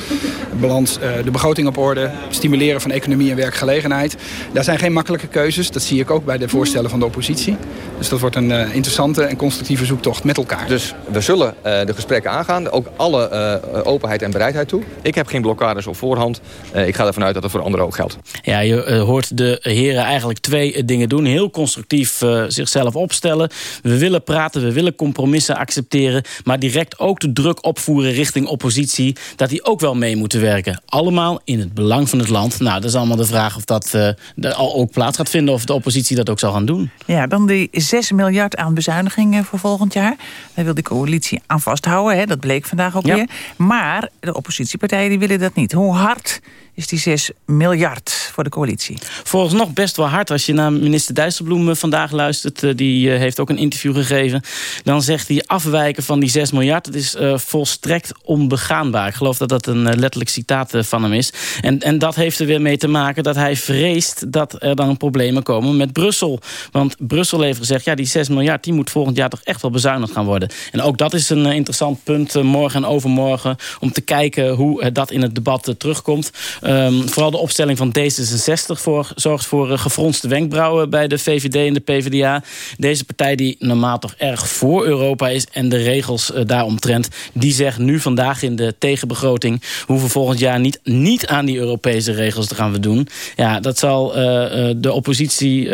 balans, uh, de begroting op orde... stimuleren van economie en werkgelegenheid. Daar zijn geen makkelijke keuzes. Dat zie ik ook bij de voorstellen van de oppositie. Dus dat wordt een uh, interessante en constructieve zoektocht met elkaar. Dus we zullen de gesprekken aangaan. Ook alle openheid en bereidheid toe. Ik heb geen blokkades op voorhand. ik ga ervan uit dat het voor anderen ook geldt. Ja, je hoort de heren eigenlijk twee dingen doen. Heel constructief zichzelf opstellen we willen praten, we willen compromissen accepteren... maar direct ook de druk opvoeren richting oppositie... dat die ook wel mee moeten werken. Allemaal in het belang van het land. Nou, dat is allemaal de vraag of dat uh, al ook plaats gaat vinden... of de oppositie dat ook zal gaan doen. Ja, dan die 6 miljard aan bezuinigingen voor volgend jaar. Daar wil de coalitie aan vasthouden, hè? dat bleek vandaag ook ja. weer. Maar de oppositiepartijen die willen dat niet. Hoe hard is die 6 miljard voor de coalitie? Volgens nog best wel hard. Als je naar minister Dijsselbloem vandaag luistert... die heeft ook een interview gegeven... dan zegt hij afwijken van die 6 miljard... dat is volstrekt onbegaanbaar. Ik geloof dat dat een letterlijk citaat van hem is. En, en dat heeft er weer mee te maken dat hij vreest... dat er dan problemen komen met Brussel. Want Brussel heeft gezegd... ja, die 6 miljard die moet volgend jaar toch echt wel bezuinigd gaan worden. En ook dat is een interessant punt morgen en overmorgen... om te kijken hoe dat in het debat terugkomt. Ehm, vooral de opstelling van D66 voor, zorgt voor uh, gefronste wenkbrauwen bij de VVD en de PvdA. Deze partij die normaal toch erg voor Europa is en de regels uh, daaromtrent, die zegt nu vandaag in de tegenbegroting hoeven volgend jaar niet, niet aan die Europese regels gaan we doen. Ja, dat zal uh, de oppositie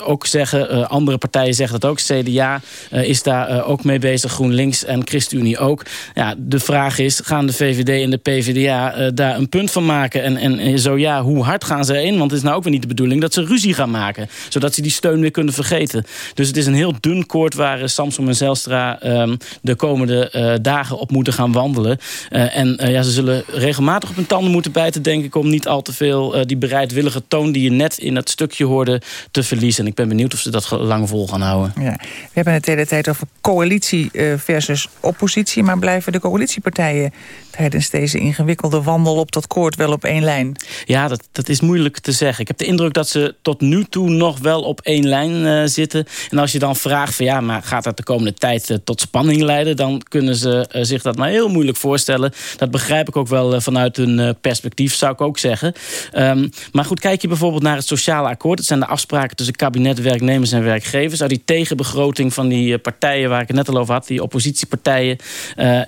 ook zeggen. andere partijen zeggen dat ook. CDA is daar ook mee bezig. GroenLinks en ChristenUnie ook. Ja, de vraag is, gaan de VVD en de PvdA daar een punt van maken? En, en zo ja, hoe hard gaan ze erin? Want het is nou ook weer niet de bedoeling dat ze ruzie gaan maken. Zodat ze die steun weer kunnen vergeten. Dus het is een heel dun koord waar Samson en Zelstra um, de komende uh, dagen op moeten gaan wandelen. Uh, en ja, ze zullen regelmatig op hun tanden moeten bijten, denk ik... om niet al te veel die bereidwillige toon die je net in dat stukje hoorde te verliezen. En ik ben benieuwd of ze dat lang vol gaan houden. Ja. We hebben het de hele tijd over coalitie versus oppositie... maar blijven de coalitiepartijen tijdens deze ingewikkelde wandel op dat koord wel op één lijn? Ja, dat, dat is moeilijk te zeggen. Ik heb de indruk dat ze tot nu toe nog wel op één lijn uh, zitten. En als je dan vraagt van ja, maar gaat dat de komende tijd uh, tot spanning leiden... dan kunnen ze uh, zich dat maar heel moeilijk voorstellen. Dat begrijp ik ook wel vanuit hun perspectief, zou ik ook zeggen. Um, maar goed, kijk je bijvoorbeeld naar het sociale akkoord. Het zijn de afspraken tussen kabinet, werknemers en werkgevers. Uit die tegenbegroting van die partijen waar ik het net al over had... die oppositiepartijen,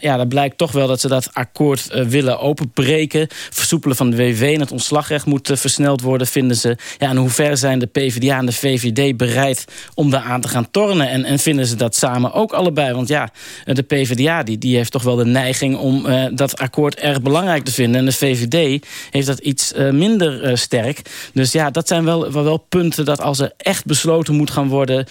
ja, dat blijkt toch wel dat ze dat akkoord willen openbreken. Versoepelen van de WW en het ontslagrecht moet uh, versneld worden, vinden ze. Ja, en hoe ver zijn de PvdA en de VVD bereid om daar aan te gaan tornen? En, en vinden ze dat samen ook allebei? Want ja, de PvdA die, die heeft toch wel de neiging om uh, dat akkoord erg belangrijk te vinden. En de VVD heeft dat iets minder sterk. Dus ja, dat zijn wel, wel, wel punten dat als er echt besloten moet gaan worden...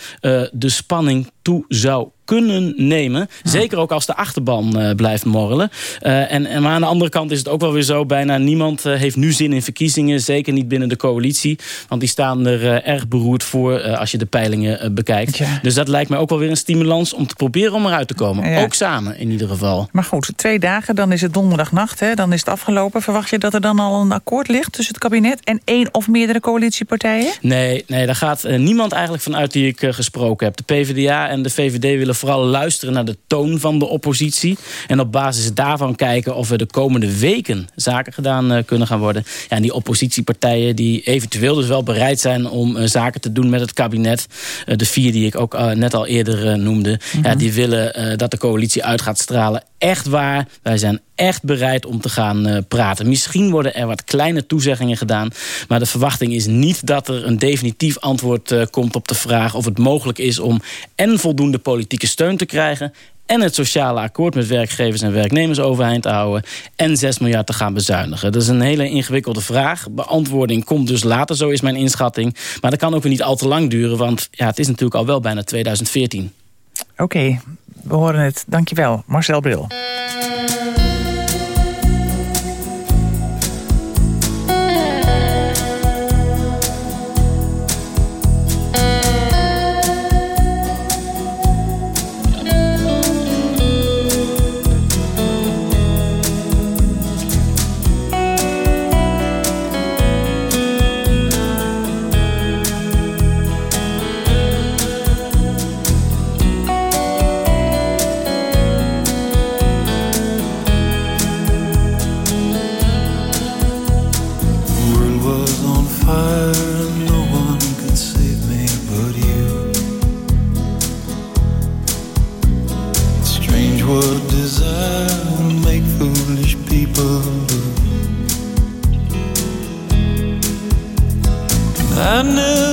de spanning toe zou kunnen nemen. Zeker ook als de achterban uh, blijft morrelen. Uh, en, en, maar aan de andere kant is het ook wel weer zo... bijna niemand uh, heeft nu zin in verkiezingen. Zeker niet binnen de coalitie. Want die staan er erg beroerd voor als je de peilingen bekijkt. Ja. Dus dat lijkt mij ook wel weer een stimulans... om te proberen om eruit te komen. Ja. Ook samen in ieder geval. Maar goed, twee dagen, dan is het donderdagnacht. Hè? Dan is het afgelopen. Verwacht je dat er dan al een akkoord ligt tussen het kabinet... en één of meerdere coalitiepartijen? Nee, nee daar gaat niemand eigenlijk vanuit die ik gesproken heb. De PvdA en de VVD willen vooral luisteren naar de toon van de oppositie. En op basis daarvan kijken of er de komende weken zaken gedaan uh, kunnen gaan worden. Ja, en die oppositiepartijen die eventueel dus wel bereid zijn om uh, zaken te doen met het kabinet. Uh, de vier die ik ook net al eerder noemde. Mm -hmm. ja, die willen dat de coalitie uit gaat stralen. Echt waar, wij zijn echt bereid om te gaan praten. Misschien worden er wat kleine toezeggingen gedaan. Maar de verwachting is niet dat er een definitief antwoord komt op de vraag... of het mogelijk is om en voldoende politieke steun te krijgen... en het sociale akkoord met werkgevers en werknemers overeind te houden... en 6 miljard te gaan bezuinigen. Dat is een hele ingewikkelde vraag. Beantwoording komt dus later, zo is mijn inschatting. Maar dat kan ook weer niet al te lang duren... want ja, het is natuurlijk al wel bijna 2014. Oké, we horen het. Dankjewel, Marcel Bril. I knew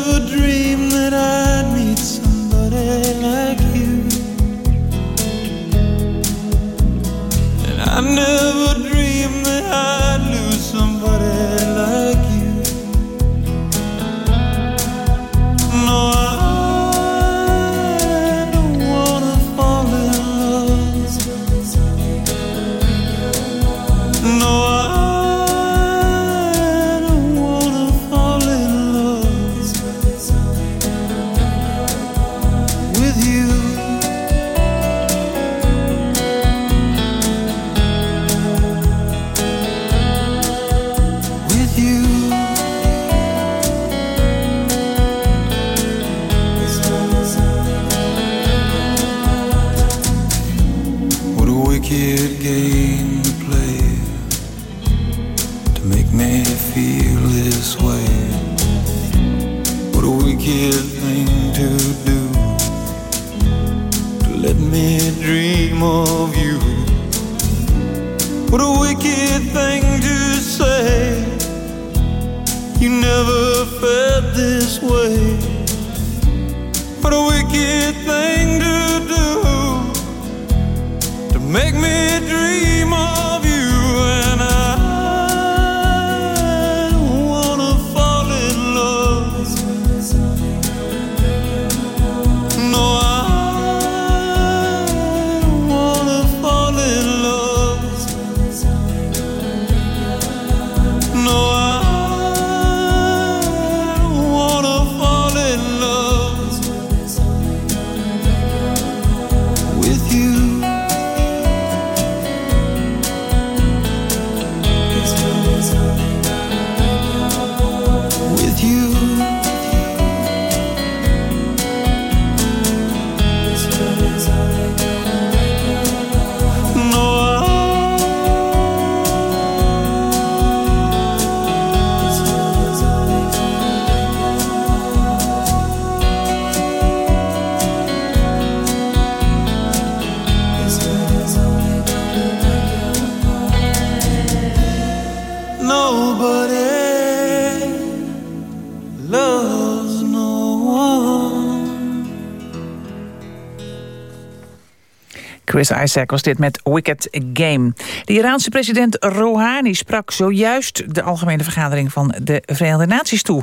Chris Isaac was dit met Wicked Game. De Iraanse president Rouhani sprak zojuist de algemene vergadering van de Verenigde Naties toe.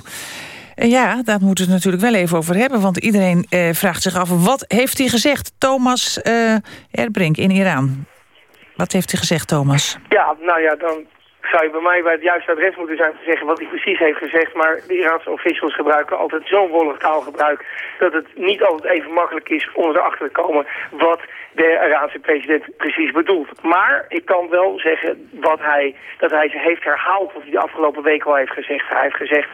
En ja, daar moeten we het natuurlijk wel even over hebben, want iedereen eh, vraagt zich af, wat heeft hij gezegd? Thomas eh, Erbrink in Iran. Wat heeft hij gezegd, Thomas? Ja, nou ja, dan zou je bij mij bij het juiste adres moeten zijn te zeggen wat hij precies heeft gezegd. Maar de Iraanse officials gebruiken altijd zo'n wollig taalgebruik dat het niet altijd even makkelijk is om erachter te komen wat de Iraanse president precies bedoelt. Maar ik kan wel zeggen wat hij, dat hij heeft herhaald wat hij de afgelopen week al heeft gezegd. Hij heeft gezegd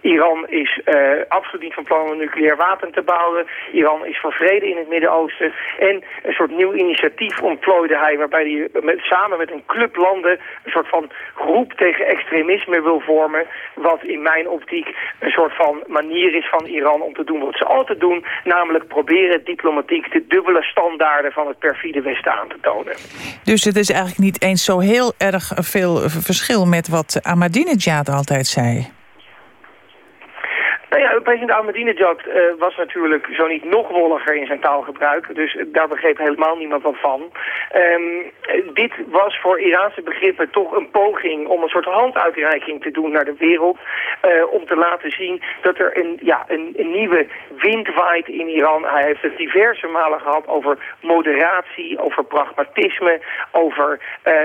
Iran is eh, absoluut niet van plan om een nucleair wapen te bouwen. Iran is voor vrede in het Midden-Oosten. En een soort nieuw initiatief ontplooide hij... waarbij hij samen met een club landen... een soort van groep tegen extremisme wil vormen... wat in mijn optiek een soort van manier is van Iran om te doen wat ze altijd doen... namelijk proberen diplomatiek de dubbele standaarden van het perfide Westen aan te tonen. Dus het is eigenlijk niet eens zo heel erg veel verschil met wat Ahmadinejad altijd zei. Nou ja, president Ahmadinejad uh, was natuurlijk zo niet nog wolliger in zijn taalgebruik. Dus uh, daar begreep helemaal niemand van. Um, dit was voor Iraanse begrippen toch een poging om een soort handuitreiking te doen naar de wereld. Uh, om te laten zien dat er een, ja, een, een, nieuwe wind waait in Iran. Hij heeft het diverse malen gehad over moderatie, over pragmatisme, over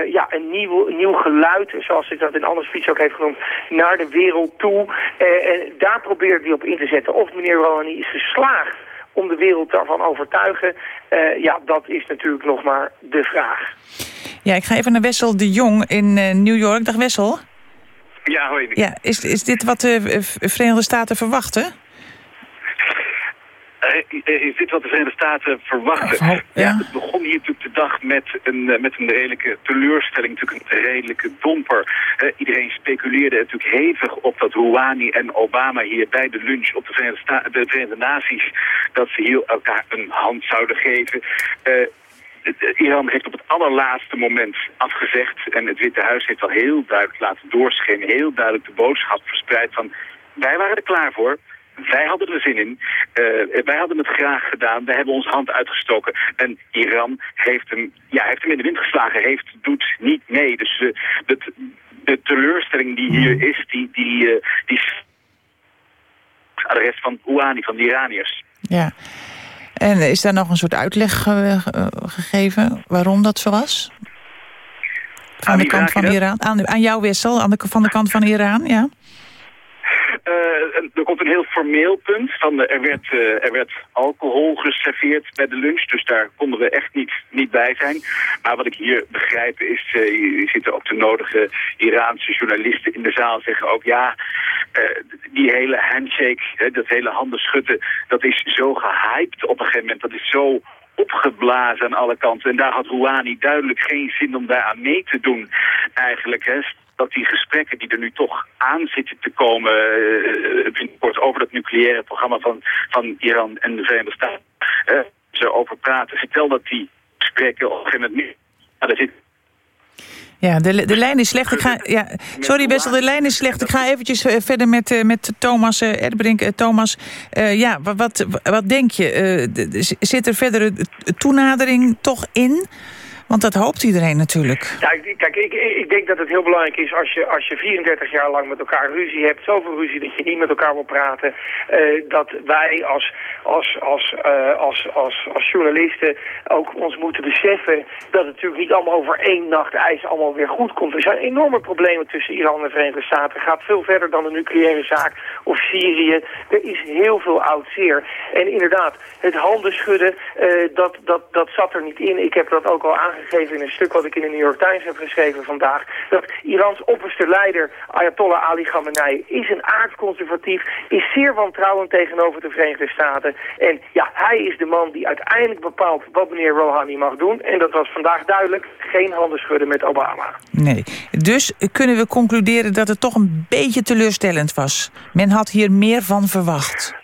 ja, een nieuw, nieuw geluid, zoals hij dat in andere speech ook heeft genoemd, naar de wereld toe. en daar probeert die op in te zetten. Of meneer Rouhani is geslaagd om de wereld daarvan overtuigen, uh, ja, dat is natuurlijk nog maar de vraag. Ja, ik ga even naar Wessel de Jong in uh, New York. Dag Wessel. Ja, hoi. Ja, is, is dit wat de Verenigde Staten verwachten? Is dit wat de Verenigde Staten verwachten? Ja. ja. het begon hier natuurlijk de dag met een, uh, met een redelijke teleurstelling, natuurlijk een redelijke domper. Uh, iedereen speculeerde natuurlijk hevig op dat Rouhani en Obama hier bij de lunch op de Verenigde, Sta de Verenigde Naties, dat ze hier elkaar een hand zouden geven. Iran heeft op het allerlaatste moment afgezegd en het Witte Huis heeft al heel duidelijk laten doorschemeren, heel duidelijk de boodschap verspreid van wij waren er klaar voor. Wij hadden er zin in. Uh, wij hadden het graag gedaan. Wij hebben onze hand uitgestoken. En Iran heeft hem, ja, heeft hem in de wind geslagen. Heeft, doet niet mee. Dus uh, de, de teleurstelling die hier is, die, die, uh, die adres van Ouani, van de Iraniërs. Ja. En is daar nog een soort uitleg gegeven waarom dat zo was? Aan de kant van Iran? Aan, aan jouw wissel, aan de, van de kant van Iran, ja? Uh, er komt een heel formeel punt. Van, uh, er, werd, uh, er werd alcohol geserveerd bij de lunch, dus daar konden we echt niet, niet bij zijn. Maar wat ik hier begrijp is, je zitten ook de nodige Iraanse journalisten in de zaal zeggen ook, ja, die hele handshake, dat hele handen schudden, dat is zo gehyped op een gegeven moment, dat is zo opgeblazen aan alle kanten. En daar had Rouhani duidelijk geen zin om daar aan mee te doen eigenlijk. Hè dat die gesprekken die er nu toch aan zitten te komen uh, binnenkort over dat nucleaire programma van, van Iran en de Verenigde Staten, ze over praten. Vertel dat die gesprekken op een nu. Ja, de, de lijn is slecht. Ik ga, ja, sorry Wessel, de lijn is slecht. Ik ga eventjes eh, verder met, met Thomas Erdbrink. Thomas, ja, wat, wat denk je? zit er verder toenadering toch in? Want dat hoopt iedereen natuurlijk. Ja, kijk, ik, ik denk dat het heel belangrijk is als je, als je 34 jaar lang met elkaar ruzie hebt, zoveel ruzie dat je niet met elkaar wil praten, uh, dat wij als, als, als, uh, als, als, als journalisten ook ons moeten beseffen dat het natuurlijk niet allemaal over één nacht ijs allemaal weer goed komt. Er zijn enorme problemen tussen Iran en de Verenigde Staten. Het gaat veel verder dan de nucleaire zaak of Syrië. Er is heel veel oud zeer. En inderdaad, het handen schudden, uh, dat, dat, dat zat er niet in. Ik heb dat ook al aangegeven aangegeven in een stuk wat ik in de New York Times heb geschreven vandaag. Dat Irans opperste leider Ayatollah Ali Khamenei is een aardsconservatief, is zeer wantrouwend tegenover de Verenigde Staten. En ja, hij is de man die uiteindelijk bepaalt wat meneer Rouhani mag doen. En dat was vandaag duidelijk geen handen schudden met Obama. Nee, dus kunnen we concluderen dat het toch een beetje teleurstellend was. Men had hier meer van verwacht.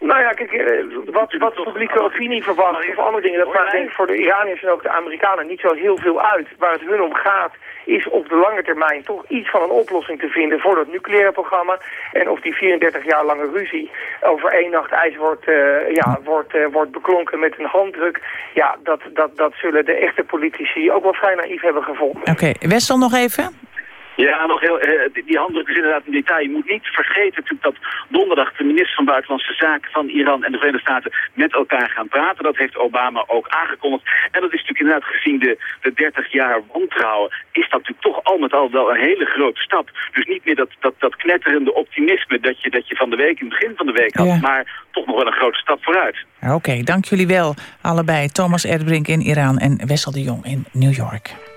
Nou ja, kijk, eh, wat, wat publieke opinie verwacht of andere dingen, dat maakt denk ik voor de Iraniërs en ook de Amerikanen niet zo heel veel uit. Waar het hun om gaat is op de lange termijn toch iets van een oplossing te vinden voor dat nucleaire programma. En of die 34 jaar lange ruzie over één nacht ijs wordt, uh, ja, wordt, uh, wordt beklonken met een handdruk. Ja, dat, dat, dat zullen de echte politici ook wel vrij naïef hebben gevonden. Oké, okay. Wessel nog even? Ja, nog heel, eh, die handdruk is inderdaad een detail. Je moet niet vergeten natuurlijk dat donderdag de minister van Buitenlandse Zaken van Iran en de Verenigde Staten met elkaar gaan praten. Dat heeft Obama ook aangekondigd. En dat is natuurlijk inderdaad gezien de, de 30 jaar wantrouwen, is dat natuurlijk toch al met al wel een hele grote stap. Dus niet meer dat, dat, dat knetterende optimisme dat je, dat je van de week, in het begin van de week had, maar toch nog wel een grote stap vooruit. Oké, dank jullie wel allebei. Thomas Erdbrink in Iran en Wessel de Jong in New York.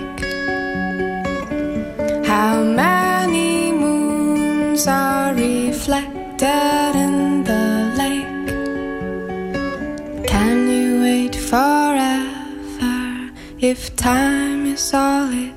If time is all it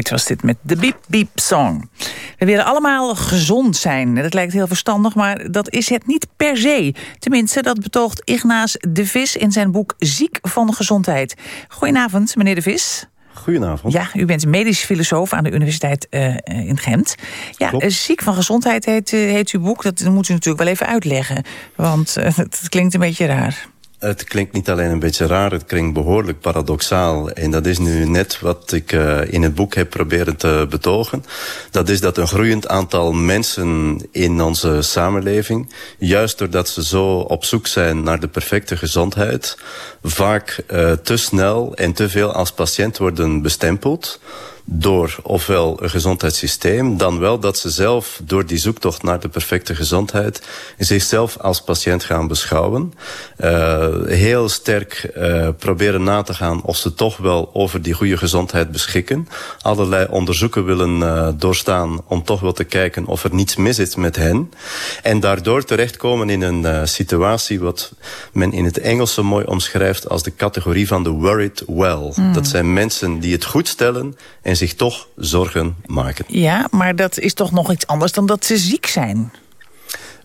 White was dit met de Beep Beep Song. We willen allemaal gezond zijn. Dat lijkt heel verstandig, maar dat is het niet per se. Tenminste, dat betoogt Ignaas de Vis in zijn boek Ziek van Gezondheid. Goedenavond, meneer de Vis. Goedenavond. Ja, u bent medisch filosoof aan de Universiteit uh, in Gent. Ja, uh, Ziek van Gezondheid heet, uh, heet uw boek. Dat moet u natuurlijk wel even uitleggen. Want <laughs> het klinkt een beetje raar. Het klinkt niet alleen een beetje raar, het klinkt behoorlijk paradoxaal. En dat is nu net wat ik uh, in het boek heb proberen te betogen. Dat is dat een groeiend aantal mensen in onze samenleving... juist doordat ze zo op zoek zijn naar de perfecte gezondheid... vaak uh, te snel en te veel als patiënt worden bestempeld door ofwel een gezondheidssysteem... dan wel dat ze zelf door die zoektocht naar de perfecte gezondheid... zichzelf als patiënt gaan beschouwen. Uh, heel sterk uh, proberen na te gaan of ze toch wel over die goede gezondheid beschikken. Allerlei onderzoeken willen uh, doorstaan om toch wel te kijken of er niets mis is met hen. En daardoor terechtkomen in een situatie wat men in het Engels zo mooi omschrijft... als de categorie van de worried well. Mm. Dat zijn mensen die het goed stellen en zich toch zorgen maken. Ja, maar dat is toch nog iets anders dan dat ze ziek zijn?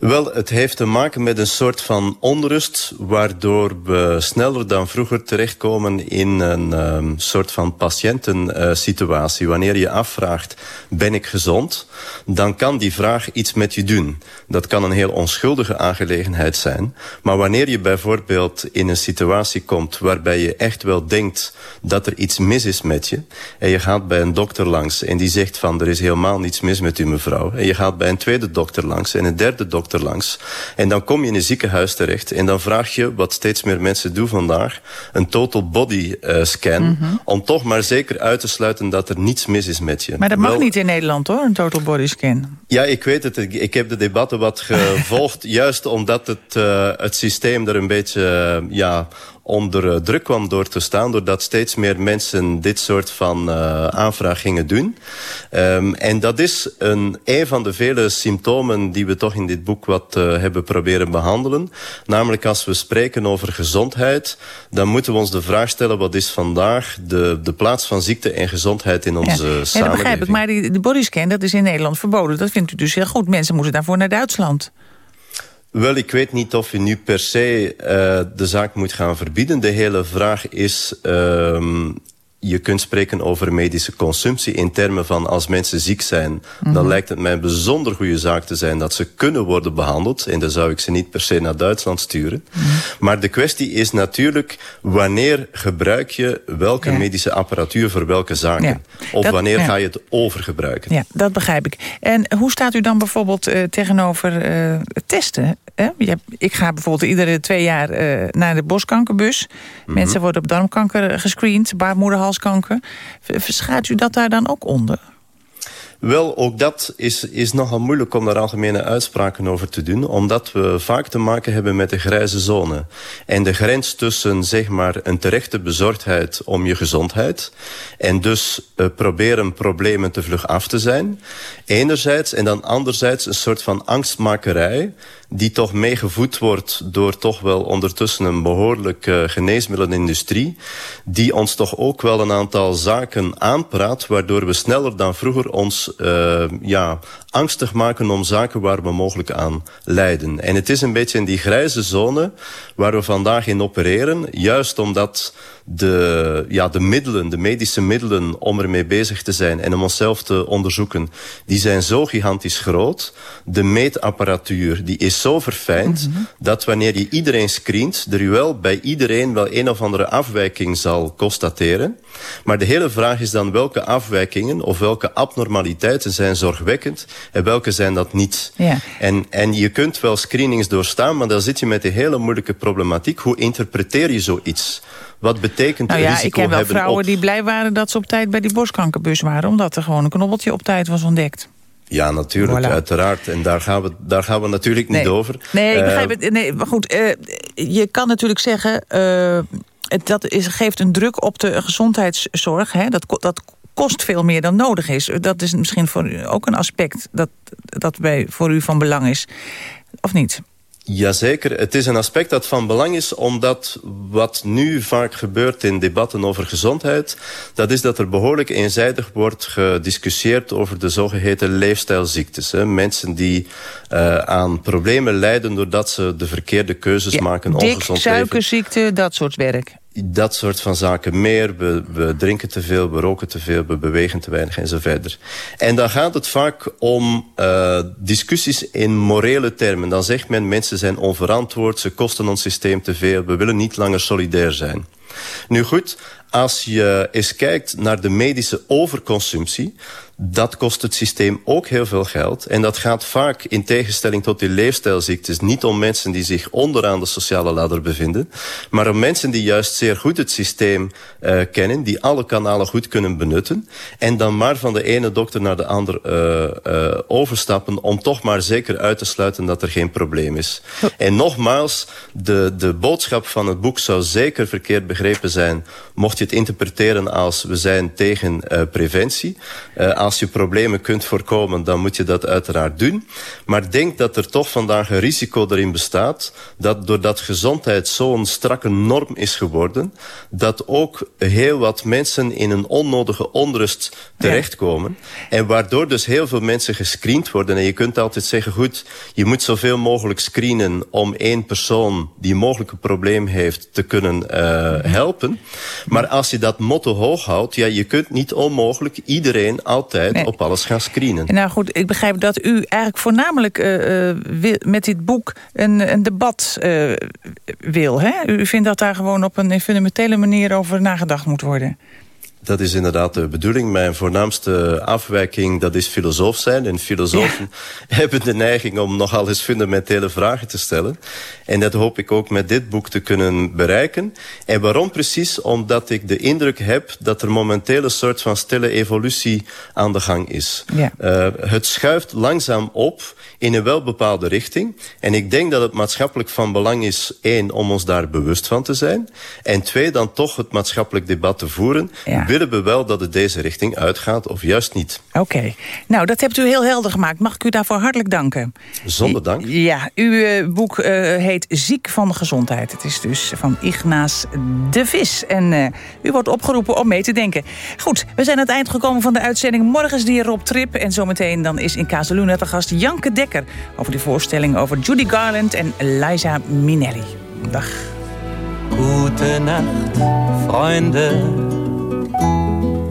Wel, het heeft te maken met een soort van onrust... waardoor we sneller dan vroeger terechtkomen in een um, soort van patiëntensituatie. Wanneer je afvraagt, ben ik gezond? Dan kan die vraag iets met je doen. Dat kan een heel onschuldige aangelegenheid zijn. Maar wanneer je bijvoorbeeld in een situatie komt... waarbij je echt wel denkt dat er iets mis is met je... en je gaat bij een dokter langs en die zegt van... er is helemaal niets mis met u mevrouw. En je gaat bij een tweede dokter langs en een derde dokter langs. En dan kom je in een ziekenhuis terecht. En dan vraag je, wat steeds meer mensen doen vandaag... een total body uh, scan. Mm -hmm. Om toch maar zeker uit te sluiten dat er niets mis is met je. Maar dat mag Wel, niet in Nederland hoor, een total body scan. Ja, ik weet het. Ik heb de debatten wat <laughs> gevolgd. juist omdat het, uh, het systeem er een beetje... Uh, ja, onder druk kwam door te staan... doordat steeds meer mensen dit soort van uh, aanvraag gingen doen. Um, en dat is een, een van de vele symptomen die we toch in dit boek wat uh, hebben proberen behandelen. Namelijk als we spreken over gezondheid... dan moeten we ons de vraag stellen... wat is vandaag de, de plaats van ziekte en gezondheid in onze ja. samenleving? Ja, dat begrijp ik. Maar die, de bodyscan, dat is in Nederland verboden. Dat vindt u dus heel goed. Mensen moeten daarvoor naar Duitsland. Wel, ik weet niet of je nu per se uh, de zaak moet gaan verbieden. De hele vraag is... Uh, je kunt spreken over medische consumptie in termen van als mensen ziek zijn... Mm -hmm. dan lijkt het mij een bijzonder goede zaak te zijn dat ze kunnen worden behandeld. En dan zou ik ze niet per se naar Duitsland sturen. Mm -hmm. Maar de kwestie is natuurlijk wanneer gebruik je welke ja. medische apparatuur voor welke zaken. Ja. Of dat, wanneer ja. ga je het overgebruiken. Ja, dat begrijp ik. En hoe staat u dan bijvoorbeeld uh, tegenover uh, testen? Eh? Je, ik ga bijvoorbeeld iedere twee jaar uh, naar de boskankerbus. Mm -hmm. Mensen worden op darmkanker gescreend, Verschuift u dat daar dan ook onder? Wel, ook dat is, is nogal moeilijk om daar algemene uitspraken over te doen. Omdat we vaak te maken hebben met de grijze zone. En de grens tussen zeg maar, een terechte bezorgdheid om je gezondheid. En dus uh, proberen problemen te vlug af te zijn. Enerzijds en dan anderzijds een soort van angstmakerij die toch meegevoed wordt door toch wel ondertussen een behoorlijke uh, geneesmiddelenindustrie, die ons toch ook wel een aantal zaken aanpraat, waardoor we sneller dan vroeger ons uh, ja, angstig maken om zaken waar we mogelijk aan lijden. En het is een beetje in die grijze zone waar we vandaag in opereren, juist omdat de, ja, de middelen, de medische middelen om ermee bezig te zijn en om onszelf te onderzoeken, die zijn zo gigantisch groot. De meetapparatuur die is zo verfijnd mm -hmm. dat wanneer je iedereen screent, er wel bij iedereen wel een of andere afwijking zal constateren. Maar de hele vraag is dan welke afwijkingen of welke abnormaliteiten zijn zorgwekkend en welke zijn dat niet. Ja. En, en je kunt wel screenings doorstaan, maar dan zit je met een hele moeilijke problematiek. Hoe interpreteer je zoiets? Wat betekent nou ja, risico ik ken wel vrouwen op... die blij waren dat ze op tijd bij die borstkankerbus waren. Omdat er gewoon een knobbeltje op tijd was ontdekt. Ja, natuurlijk, voilà. uiteraard. En daar gaan we, daar gaan we natuurlijk niet over. Nee, ik begrijp uh, het. Nee, maar goed, uh, je kan natuurlijk zeggen... Uh, dat is, geeft een druk op de gezondheidszorg. Hè? Dat, dat kost veel meer dan nodig is. Dat is misschien voor u ook een aspect dat, dat bij, voor u van belang is. Of niet? Jazeker, het is een aspect dat van belang is... omdat wat nu vaak gebeurt in debatten over gezondheid... dat is dat er behoorlijk eenzijdig wordt gediscussieerd... over de zogeheten leefstijlziektes. Hè. Mensen die uh, aan problemen lijden... doordat ze de verkeerde keuzes ja, maken. Dik, suikerziekte, dat soort werk dat soort van zaken meer. We, we, drinken te veel, we roken te veel, we bewegen te weinig en zo verder. En dan gaat het vaak om uh, discussies in morele termen. Dan zegt men, mensen zijn onverantwoord, ze kosten ons systeem te veel, we willen niet langer solidair zijn. Nu goed, als je eens kijkt naar de medische overconsumptie... dat kost het systeem ook heel veel geld. En dat gaat vaak, in tegenstelling tot die leefstijlziektes... niet om mensen die zich onderaan de sociale ladder bevinden... maar om mensen die juist zeer goed het systeem uh, kennen... die alle kanalen goed kunnen benutten... en dan maar van de ene dokter naar de andere uh, uh, overstappen... om toch maar zeker uit te sluiten dat er geen probleem is. En nogmaals, de, de boodschap van het boek zou zeker verkeerd begrepen zijn... mocht je het interpreteren als we zijn tegen preventie... als je problemen kunt voorkomen, dan moet je dat uiteraard doen. Maar denk dat er toch vandaag een risico erin bestaat... dat doordat gezondheid zo'n strakke norm is geworden... dat ook heel wat mensen in een onnodige onrust terechtkomen. Ja. En waardoor dus heel veel mensen gescreend worden. En je kunt altijd zeggen, goed, je moet zoveel mogelijk screenen... om één persoon die mogelijk een probleem heeft te kunnen uh, helpen. Maar als je dat motto hoog houdt... ja, je kunt niet onmogelijk iedereen altijd nee. op alles gaan screenen. Nou goed, ik begrijp dat u eigenlijk voornamelijk uh, uh, met dit boek een, een debat uh, wil. Hè? U vindt dat daar gewoon op een fundamentele manier over nagedacht moet worden. Dat is inderdaad de bedoeling. Mijn voornaamste afwijking, dat is filosoof zijn. En filosofen ja. <laughs> hebben de neiging om nogal eens fundamentele vragen te stellen. En dat hoop ik ook met dit boek te kunnen bereiken. En waarom precies? Omdat ik de indruk heb dat er momenteel een soort van stille evolutie aan de gang is. Ja. Uh, het schuift langzaam op in een welbepaalde richting. En ik denk dat het maatschappelijk van belang is... één, om ons daar bewust van te zijn. En twee, dan toch het maatschappelijk debat te voeren. Ja. Willen we wel dat het deze richting uitgaat of juist niet? Oké. Okay. Nou, dat hebt u heel helder gemaakt. Mag ik u daarvoor hartelijk danken? Zonder dank. Ja, uw uh, boek uh, heet Ziek van de Gezondheid. Het is dus van Ignaas de Vis. En uh, u wordt opgeroepen om mee te denken. Goed, we zijn aan het eind gekomen van de uitzending. Morgen is die Rob Trip. En zometeen dan is in Casaluna de gast Janke Dekker... over de voorstelling over Judy Garland en Liza Minnelli. Dag. Gute Nacht, Freunde.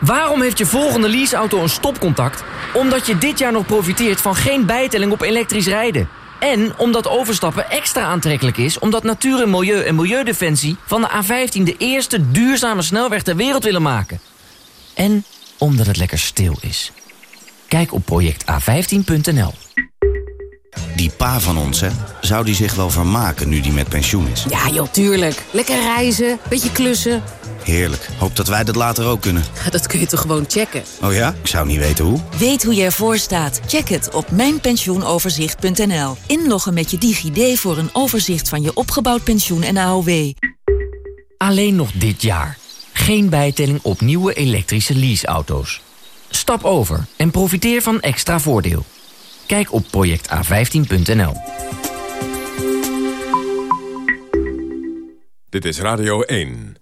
Waarom heeft je volgende leaseauto een stopcontact? Omdat je dit jaar nog profiteert van geen bijtelling op elektrisch rijden. En omdat overstappen extra aantrekkelijk is... omdat Natuur en Milieu en Milieudefensie van de A15... de eerste duurzame snelweg ter wereld willen maken. En omdat het lekker stil is. Kijk op projecta15.nl. Die pa van ons, hè? Zou die zich wel vermaken nu die met pensioen is? Ja, joh, tuurlijk. Lekker reizen, beetje klussen. Heerlijk. Hoop dat wij dat later ook kunnen. Dat kun je toch gewoon checken? Oh ja? Ik zou niet weten hoe. Weet hoe je ervoor staat? Check het op mijnpensioenoverzicht.nl. Inloggen met je DigiD voor een overzicht van je opgebouwd pensioen en AOW. Alleen nog dit jaar. Geen bijtelling op nieuwe elektrische leaseauto's. Stap over en profiteer van extra voordeel. Kijk op projecta15.nl. Dit is Radio 1.